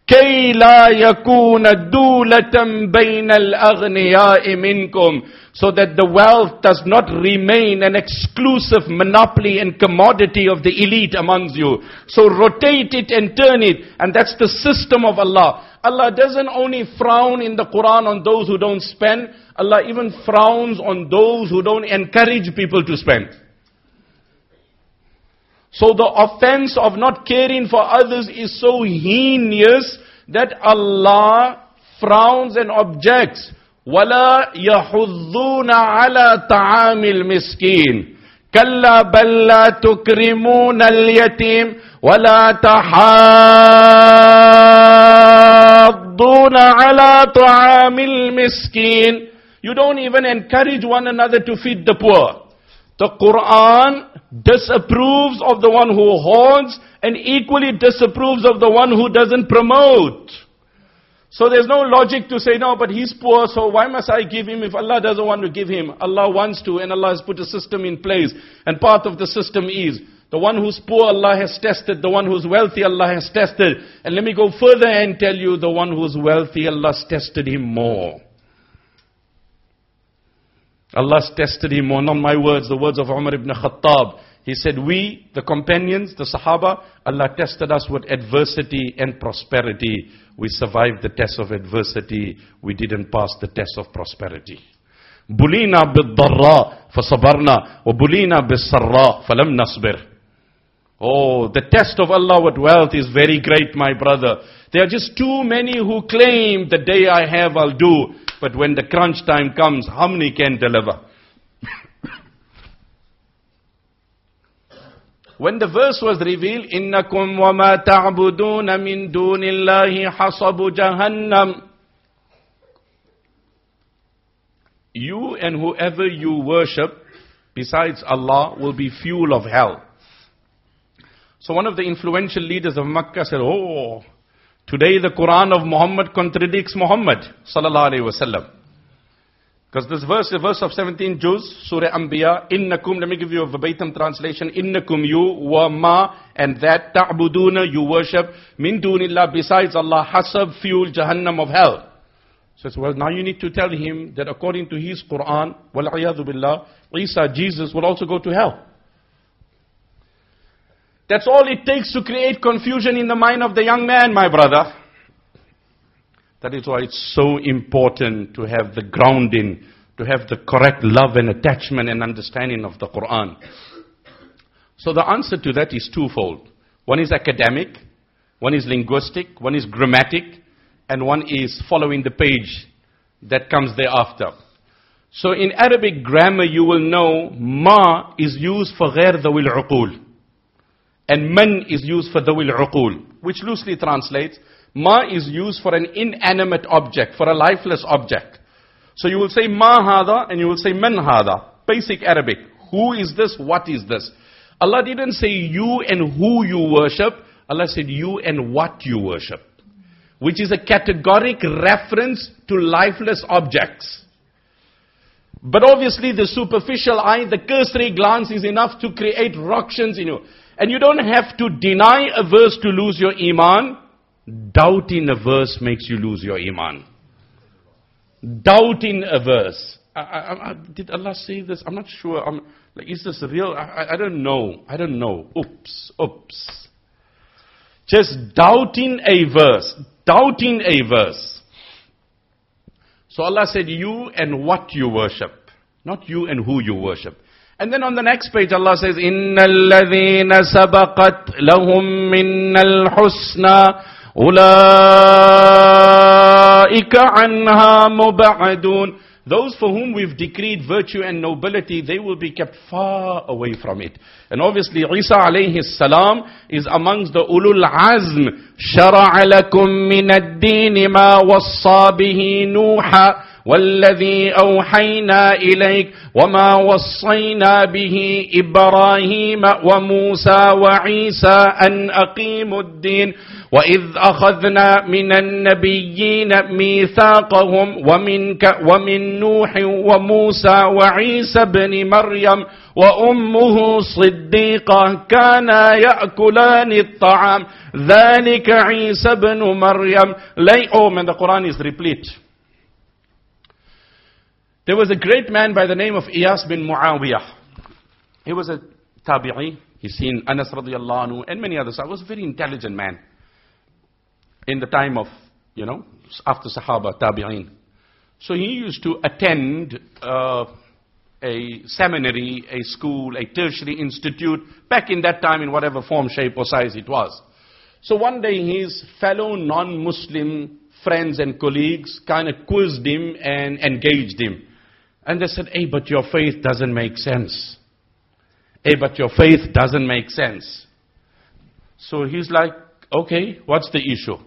كي لا يكون دولة بين الأغنياء منكم so that the wealth does not remain an exclusive monopoly and commodity of the elite amongst you. So rotate it and turn it and that's the system of Allah. Allah doesn't only frown in the Quran on those who don't spend, Allah even frowns on those who don't encourage people to spend. So the offense of not caring for others is so heinous that Allah frowns and objects. ولا يحضون على طعام المسكين كلا بل لا تكرمون اليتيم ولا تحاضون على طعام المسكين You don't even encourage one another to feed the poor. The Quran disapproves of the one who hoards and equally disapproves of the one who doesn't promote. So there's no logic to say, no, but he's poor, so why must I give him if Allah doesn't want to give him? Allah wants to, and Allah has put a system in place. And part of the system is, the one who's poor, Allah has tested. The one who's wealthy, Allah has tested. And let me go further and tell you, the one who's wealthy, Allah's tested him more. Allah's tested him more, not my words, the words of Umar ibn Khattab. He said, we, the companions, the Sahaba, Allah tested us with adversity and prosperity. We survived the test of adversity. We didn't pass the test of prosperity. بلينا بالضراء فصبرنا وبلينا بالسراء فلم نصبر Oh, the test of Allah with wealth is very great, my brother. There are just too many who claim the day I have, I'll do. But when the crunch time comes, how many can deliver? when the verse was revealed, إِنَّكُمْ وَمَا تَعْبُدُونَ مِن دُونِ اللَّهِ حَصَبُ جَهَنَّمْ You and whoever you worship besides Allah will be fuel of hell. So one of the influential leaders of Makkah said, Oh, today the Quran of Muhammad contradicts Muhammad sallallahu alaihi wasallam. Because this verse, the verse of 17 juz, Surah Anbiya, innakum, let me give you a verbatim translation, innakum you, wa ma, and that ta'buduna, you worship, min dunillah, besides Allah, hasab, fuel, jahannam of hell. So well, now you need to tell him that according to his Quran, wal billah, Isa, Jesus, will also go to hell. That's all it takes to create confusion in the mind of the young man, my brother. That is why it's so important to have the grounding, to have the correct love and attachment and understanding of the Quran. So the answer to that is twofold. One is academic, one is linguistic, one is grammatic, and one is following the page that comes thereafter. So in Arabic grammar you will know ma is used for غير ذوي العقول. And man is used for dawil uqul, which loosely translates, ma is used for an inanimate object, for a lifeless object. So you will say ma hada and you will say man hada. Basic Arabic. Who is this? What is this? Allah didn't say you and who you worship. Allah said you and what you worship. Which is a categoric reference to lifeless objects. But obviously the superficial eye, the cursory glance is enough to create ructions in you. And you don't have to deny a verse to lose your iman. Doubt in a verse makes you lose your iman. Doubt in a verse. I, I, I, did Allah say this? I'm not sure. I'm, like, is this real? I, don't know. I don't know. Oops, oops. Just doubting a verse. Doubting a verse. So Allah said, you and what you worship. Not you and who you worship. And then on the next page, Allah says, إِنَّ الَّذِينَ سَبَقَتْ لَهُم مِّنَّ الْحُسْنَى أُولَئِكَ عَنْهَا مُبَعَدُونَ those for whom we've decreed virtue and nobility, they will be kept far away from it. And obviously Isa alayhi salam is amongst the ulul azm. شَرَعَ لَكُم مِّنَ الدِّينِ مَا وَصَّى بِهِ نُوحًا والذي أوحينا إليك وما وصينا به إبراهيم وموسى وعيسى أن أقيموا الدين وإذ أخذنا من النبيين ميثاقهم ومنك ومن نوح وموسى وعيسى بن مريم وأمه صديقة كانا يأكلان الطعام ذلك عيسى بن مريم لي Oh man, the Quran is replete. There was a great man by the name of Iyas bin Muawiyah. He was a tabi'i. He's seen Anas radiallahu anhu and many others. I was a very intelligent man in the time of, you know, after Sahaba, tabi'in. So he used to attend uh, a seminary, a school, a tertiary institute, back in that time in whatever form, shape or size it was. So one day his fellow non-Muslim friends and colleagues kind of quizzed him and engaged him. And they said, hey, but your faith doesn't make sense. Hey, but your faith doesn't make sense. So he's like, okay, what's the issue?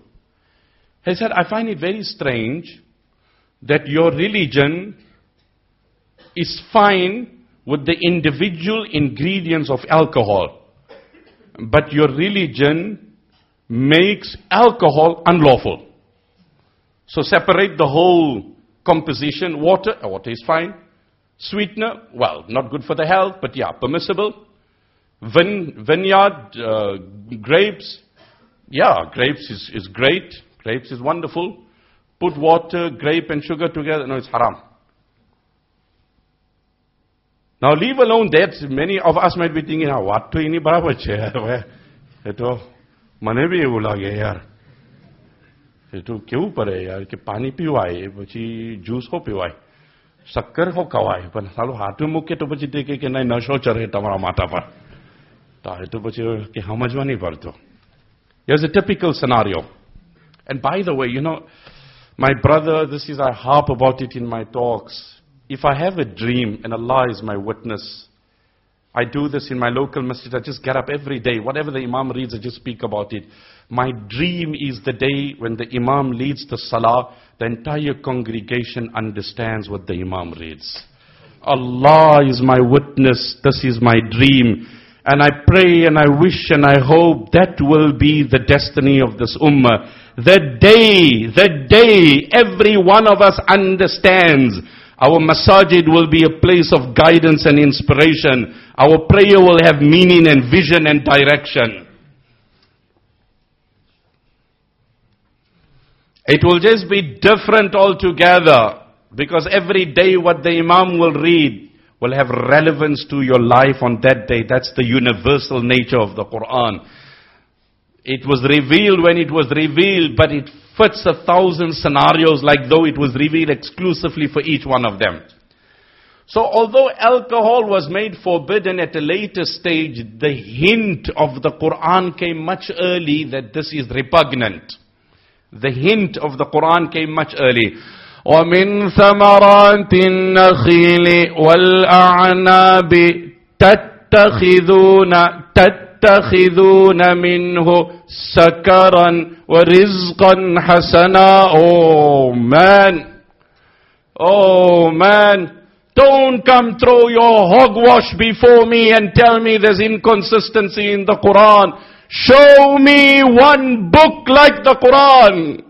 He said, I find it very strange that your religion is fine with the individual ingredients of alcohol, but your religion makes alcohol unlawful. So separate the whole Composition, water, uh, water is fine. Sweetener, well, not good for the health, but yeah, permissible. Vin, vineyard, uh, grapes, yeah, grapes is, is great. Grapes is wonderful. Put water, grape, and sugar together. No, it's haram. Now, leave alone that. Many of us might be thinking, oh, what to any barabar hai. યાર એ તો કેવું પડે યાર કે પાણી પીવાય પછી juice હો પીવાય શક્કર હો ખવાય પણ સારું હાથું મૂકે તો પછી તે કે નહીં નશો ચરે તમારા માથા પર તો એ તો પછી કે સમજવા નહીં પડતો Here's a typical scenario. And by the way, you know, my brother, this is, I harp about it in my talks. If I have a dream and Allah is my witness, I do this in my local masjid. I just get up every day. Whatever the Imam reads, I just speak about it. My dream is the day when the Imam leads the Salah, the entire congregation understands what the Imam reads. Allah is my witness. This is my dream. And I pray and I wish and I hope that will be the destiny of this ummah. The day, the day every one of us understands our masajid will be a place of guidance and inspiration. Our prayer will have meaning and vision and direction. It will just be different altogether because every day what the Imam will read will have relevance to your life on that day. That's the universal nature of the Quran. It was revealed when it was revealed, but it fits a thousand scenarios like though it was revealed exclusively for each one of them. So although alcohol was made forbidden at a later stage, the hint of the Quran came much early that this is repugnant. The hint of the Quran came much early. ومن ثمرات النخيل والأعناب تتخذون تتخذون منه سكرا ورزقا حسنا Oh man Oh man Don't come throw your hogwash before me and tell me there's inconsistency in the Quran. Show me one book like the Quran.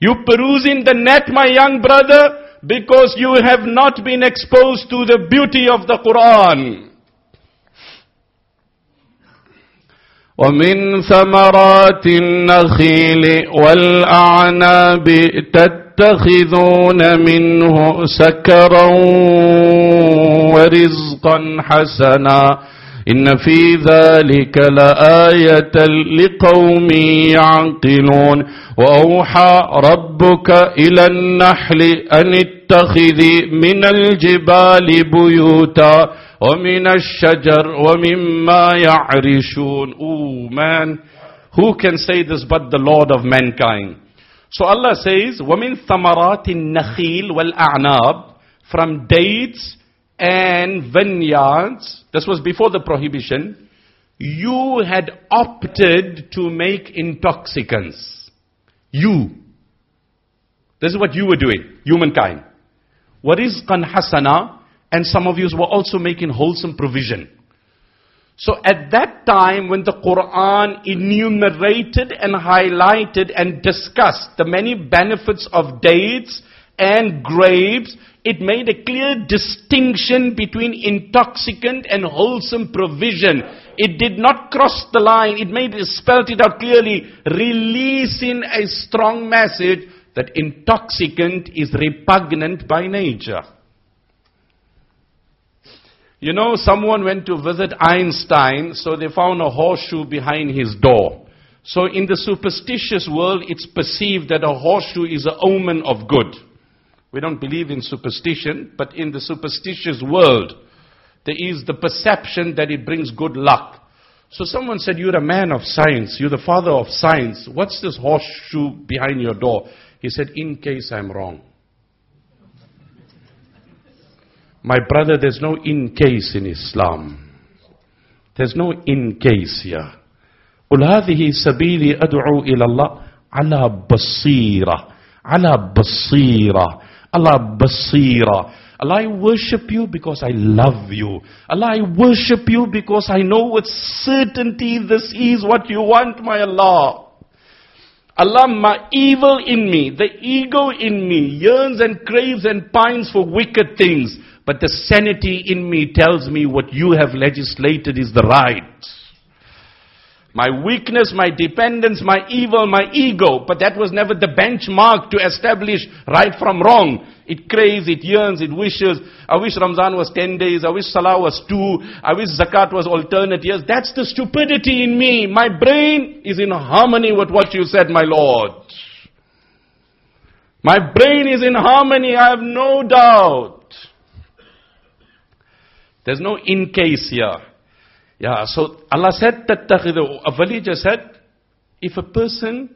You perusing the net, my young brother, because you have not been exposed to the beauty of the Quran. ومن ثمرات النخيل والأعناب تتخذون منه سكرا ورزقا حسنا. إن في ذلك لآية لقوم يعقلون. وأوحى ربك إلى النحل أن اتخذي من الجبال بيوتا ومن الشجر ومما يعرشون. Oh man, who can say this but the Lord of mankind? So Allah says, وَمِن ثَمَرَاتِ النَّخِيلِ وَالْأَعْنَابِ From dates and vineyards, this was before the prohibition, you had opted to make intoxicants. You. This is what you were doing, humankind. What is qanhasana? And some of you were also making wholesome provision. So at that time, when the Quran enumerated and highlighted and discussed the many benefits of dates and grapes, it made a clear distinction between intoxicant and wholesome provision. It did not cross the line. It made it spelled it out clearly, releasing a strong message that intoxicant is repugnant by nature. You know, someone went to visit Einstein, so they found a horseshoe behind his door. So in the superstitious world, it's perceived that a horseshoe is an omen of good. We don't believe in superstition, but in the superstitious world, there is the perception that it brings good luck. So someone said, You're a man of science, you're the father of science. What's this horseshoe behind your door? He said, In case I'm wrong. My brother, there's no in case in Islam. There's no in case here. قل هذه سبيلي أدعو إلى الله على بصيرة على بصيرة Allah basira. Allah, I worship you because I love you. Allah, I worship you because I know with certainty this is what you want, my Allah. Allah, my evil in me, the ego in me yearns and craves and pines for wicked things. But the sanity in me tells me what you have legislated is the right. My weakness, my dependence, my evil, my ego. But that was never the benchmark to establish right from wrong. It craves, it yearns, it wishes. I wish Ramzan was 10 days. I wish Salah was 2. I wish Zakat was alternate years. That's the stupidity in me. My brain is in harmony with what you said, my Lord. My brain is in harmony, I have no doubt. There's no in case here. Yeah, so Allah said that a villager said, if a person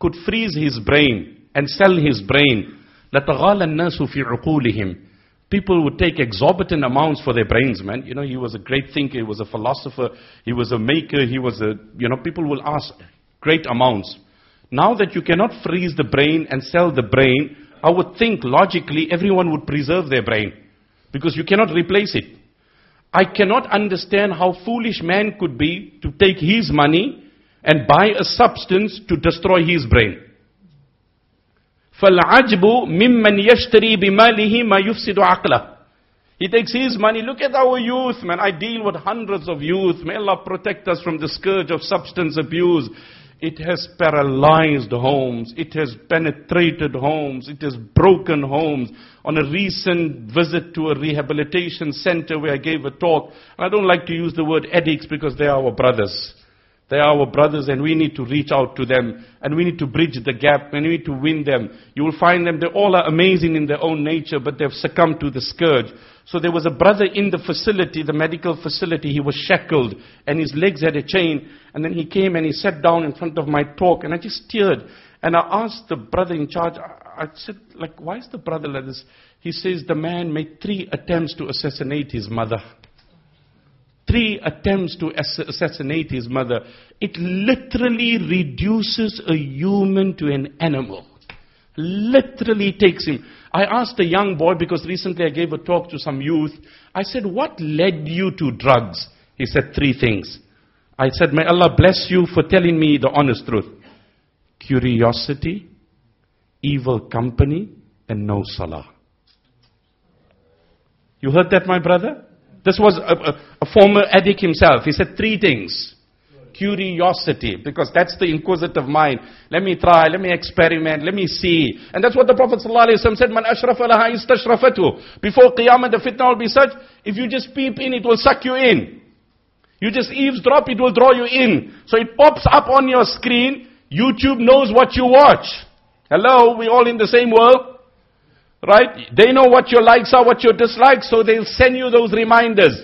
could freeze his brain and sell his brain, لَتَغَالَ النَّاسُ فِي عُقُولِهِمْ People would take exorbitant amounts for their brains, man. You know, he was a great thinker, he was a philosopher, he was a maker, he was a, you know, people will ask great amounts. Now that you cannot freeze the brain and sell the brain, I would think logically everyone would preserve their brain. Because you cannot replace it. I cannot understand how foolish man could be to take his money and buy a substance to destroy his brain. فَالْعَجْبُ مِمَّنْ يَشْتَرِي بِمَالِهِ مَا يُفْسِدُ عَقْلَهِ He takes his money. Look at our youth, man. I deal with hundreds of youth. May Allah protect us from the scourge of substance abuse. It has paralyzed homes. It has penetrated homes. It has broken homes. On a recent visit to a rehabilitation center where I gave a talk, I don't like to use the word addicts because they are our brothers. They are our brothers and we need to reach out to them and we need to bridge the gap and we need to win them. You will find them, they all are amazing in their own nature, but they've succumbed to the scourge. So there was a brother in the facility, the medical facility, he was shackled and his legs had a chain and then he came and he sat down in front of my talk and I just teared and I asked the brother in charge, I, said, like, why is the brother like this? He says the man made three attempts to assassinate his mother three attempts to assassinate his mother. It literally reduces a human to an animal. Literally takes him. I asked a young boy, because recently I gave a talk to some youth, I said, What led you to drugs? He said, Three things. I said, May Allah bless you for telling me the honest truth. Curiosity, evil company, and no salah. You heard that, my brother? This was a, a, a former addict himself. He said three things curiosity, because that's the inquisitive mind. Let me try, let me experiment, let me see. And that's what the Prophet ﷺ said, Man ashrafa laha istashrafatu. Before Qiyamah, the fitna will be such, if you just peep in, it will suck you in. You just eavesdrop, it will draw you in. So it pops up on your screen, YouTube knows what you watch. Hello, we all in the same world. Right? They know what your likes are, what your dislikes, so they'll send you those reminders.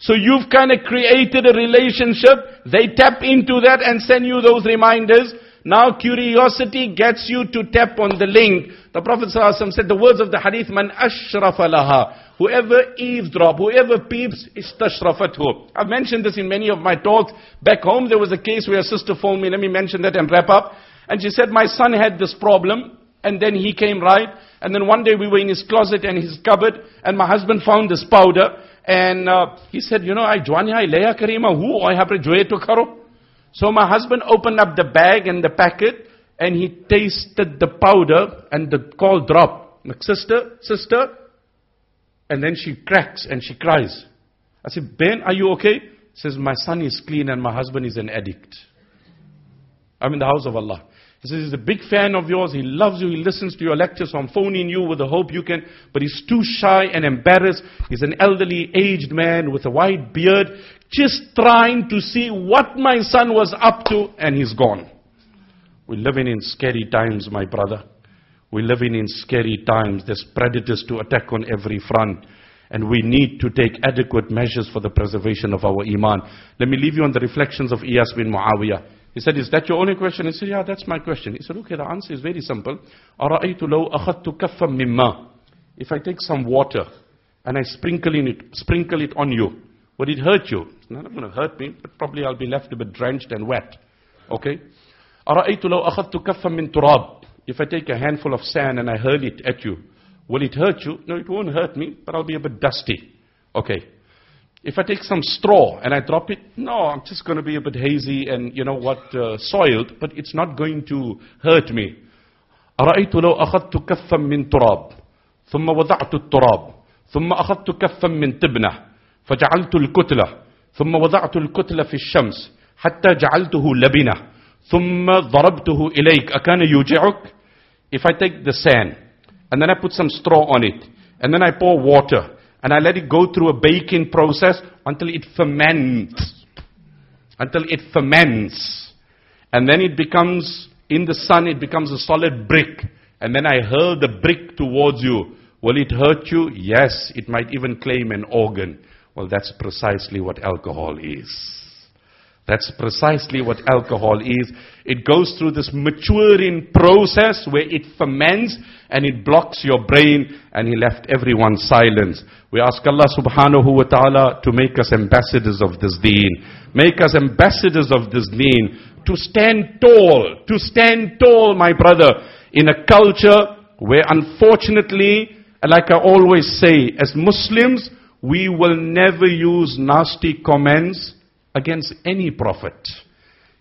So you've kind of created a relationship. They tap into that and send you those reminders. Now curiosity gets you to tap on the link. The Prophet ﷺ said the words of the hadith, Man ashrafa laha. Whoever eavesdrop, whoever peeps, istashrafathu. I've mentioned this in many of my talks. Back home there was a case where a sister phoned me, let me mention that and wrap up. And she said, my son had this problem. And then he came right. And then one day we were in his closet and his cupboard. And my husband found this powder. And uh, he said, you know, I jwani I leya karima hu I have to karo. So my husband opened up the bag and the packet and he tasted the powder and the call dropped. Like, sister, sister. And then she cracks and she cries. I said, Ben, are you okay? says, my son is clean and my husband is an addict. I'm in the house of Allah. He says he's a big fan of yours. He loves you. He listens to your lectures. So I'm phoning you with the hope you can. But he's too shy and embarrassed. He's an elderly, aged man with a white beard, just trying to see what my son was up to, and he's gone. We're living in scary times, my brother. We're living in scary times. There's predators to attack on every front. And we need to take adequate measures for the preservation of our iman. Let me leave you on the reflections of Iyas bin Muawiyah. He said, is that your only question? He said, yeah, that's my question. He said, okay, the answer is very simple. أَرَأَيْتُ لَوْ أَخَذْتُ كَفًّا مِمَّا If I take some water and I sprinkle, in it, sprinkle it on you, would it hurt you? It's not going to hurt me, but probably I'll be left a bit drenched and wet. Okay? أَرَأَيْتُ لَوْ أَخَذْتُ كَفًّا مِن تُرَابٍ If I take a handful of sand and I hurl it at you, will it hurt you? No, it won't hurt me, but I'll be a bit dusty. Okay. If I take some straw and I drop it, no, I'm just going to be a bit hazy and, you know what, uh, soiled, but it's not going to hurt me. أرأيت لو أخذت كفا من تراب ثم وضعت التراب ثم أخذت كفا من تبنة فجعلت الكتلة ثم وضعت الكتلة في الشمس حتى جعلته لبنة ثم ضربته إليك أكان يوجعك if I take the sand and then I put some straw on it and then I pour water and I let it go through a baking process until it ferments. Until it ferments. And then it becomes, in the sun, it becomes a solid brick. And then I hurl the brick towards you. Will it hurt you? Yes, it might even claim an organ. Well, that's precisely what alcohol is. That's precisely what alcohol is. It goes through this maturing process where it ferments and it blocks your brain and he left everyone silent. We ask Allah subhanahu wa ta'ala to make us ambassadors of this deen. Make us ambassadors of this deen. To stand tall, to stand tall, my brother, in a culture where unfortunately, like I always say, as Muslims, we will never use nasty comments against any prophet.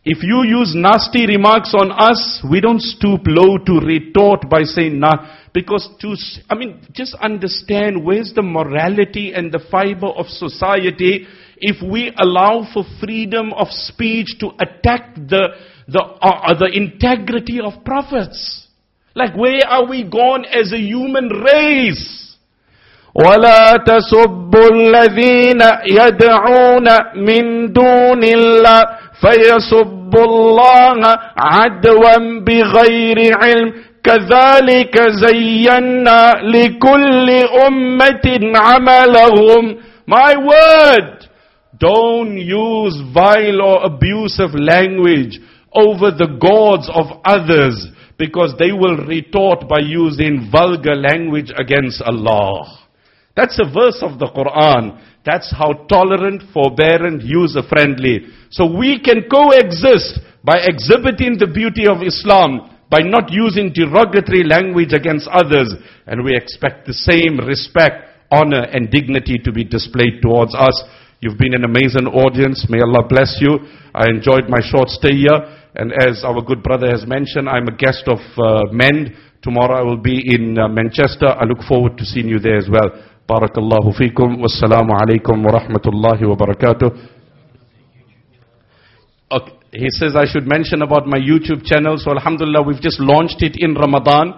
If you use nasty remarks on us, we don't stoop low to retort by saying nah, because to, I mean, just understand where's the morality and the fiber of society if we allow for freedom of speech to attack the, the, uh, the integrity of prophets. Like where are we gone as a human race? ولا تسبوا الذين يدعون من دون الله فيسبوا الله عدوا بغير علم كذلك زينا لكل أمة عملهم My word Don't use vile or abusive language over the gods of others because they will retort by using vulgar language against Allah. That's a verse of the Quran. That's how tolerant, forbearant, user-friendly. So we can coexist by exhibiting the beauty of Islam, by not using derogatory language against others, and we expect the same respect, honor, and dignity to be displayed towards us. You've been an amazing audience. May Allah bless you. I enjoyed my short stay here. And as our good brother has mentioned, I'm a guest of uh, MEND. Tomorrow I will be in uh, Manchester. I look forward to seeing you there as well. بارك الله فيكم والسلام عليكم ورحمة الله وبركاته okay. He says I should mention about my YouTube channel. So Alhamdulillah, we've just launched it in Ramadan.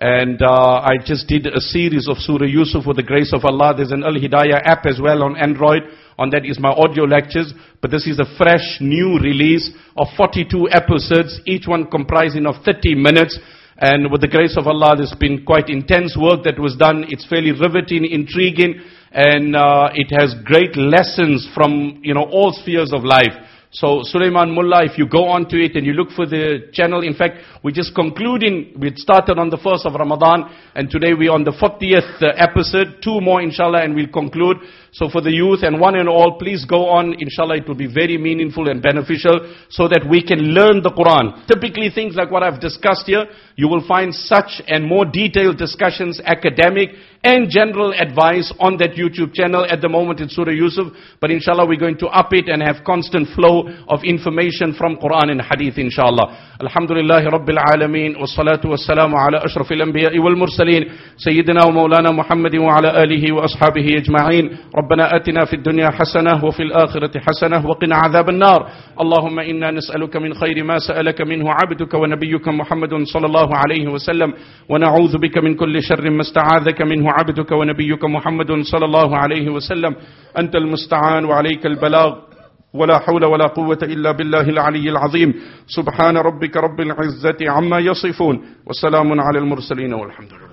And uh, I just did a series of Surah Yusuf with the grace of Allah. There's an Al-Hidayah app as well on Android. On that is my audio lectures. But this is a fresh, new release of 42 episodes, each one comprising of 30 minutes. And with the grace of Allah, there's been quite intense work that was done. It's fairly riveting, intriguing, and uh, it has great lessons from, you know, all spheres of life. So Sulaiman Moola, if you go onto it and you look for the channel, in fact, we're just concluding, we started on the 1st of Ramadan, and today we're on the 40th uh, episode, two more inshallah, and we'll conclude. So for the youth and one and all, please go on, inshallah, it will be very meaningful and beneficial, so that we can learn the Quran. Typically things like what I've discussed here, you will find such and more detailed discussions, academic and general advice on that YouTube channel. At the moment it's Surah Yusuf, but inshallah we're going to up it and have constant flow of information from Quran and Hadith inshallah. Alhamdulillah Rabbil Alameen wa salatu wa salamu ala ashrafil anbiya'i wal mursaleen Sayyidina wa Mawlana Muhammadin wa ala alihi wa ashabihi ajma'in ربنا آتنا في الدنيا حسنة وفي الآخرة حسنة وقنا عذاب النار. اللهم إنا نسألك من خير ما سألك منه عبدك ونبيك محمد صلى الله عليه وسلم ونعوذ بك من كل شر ما استعاذك منه عبدك ونبيك محمد صلى الله عليه وسلم. أنت المستعان وعليك البلاغ. ولا حول ولا قوة إلا بالله العلي العظيم. سبحان ربك رب العزة عما يصفون. وسلام على المرسلين والحمد لله.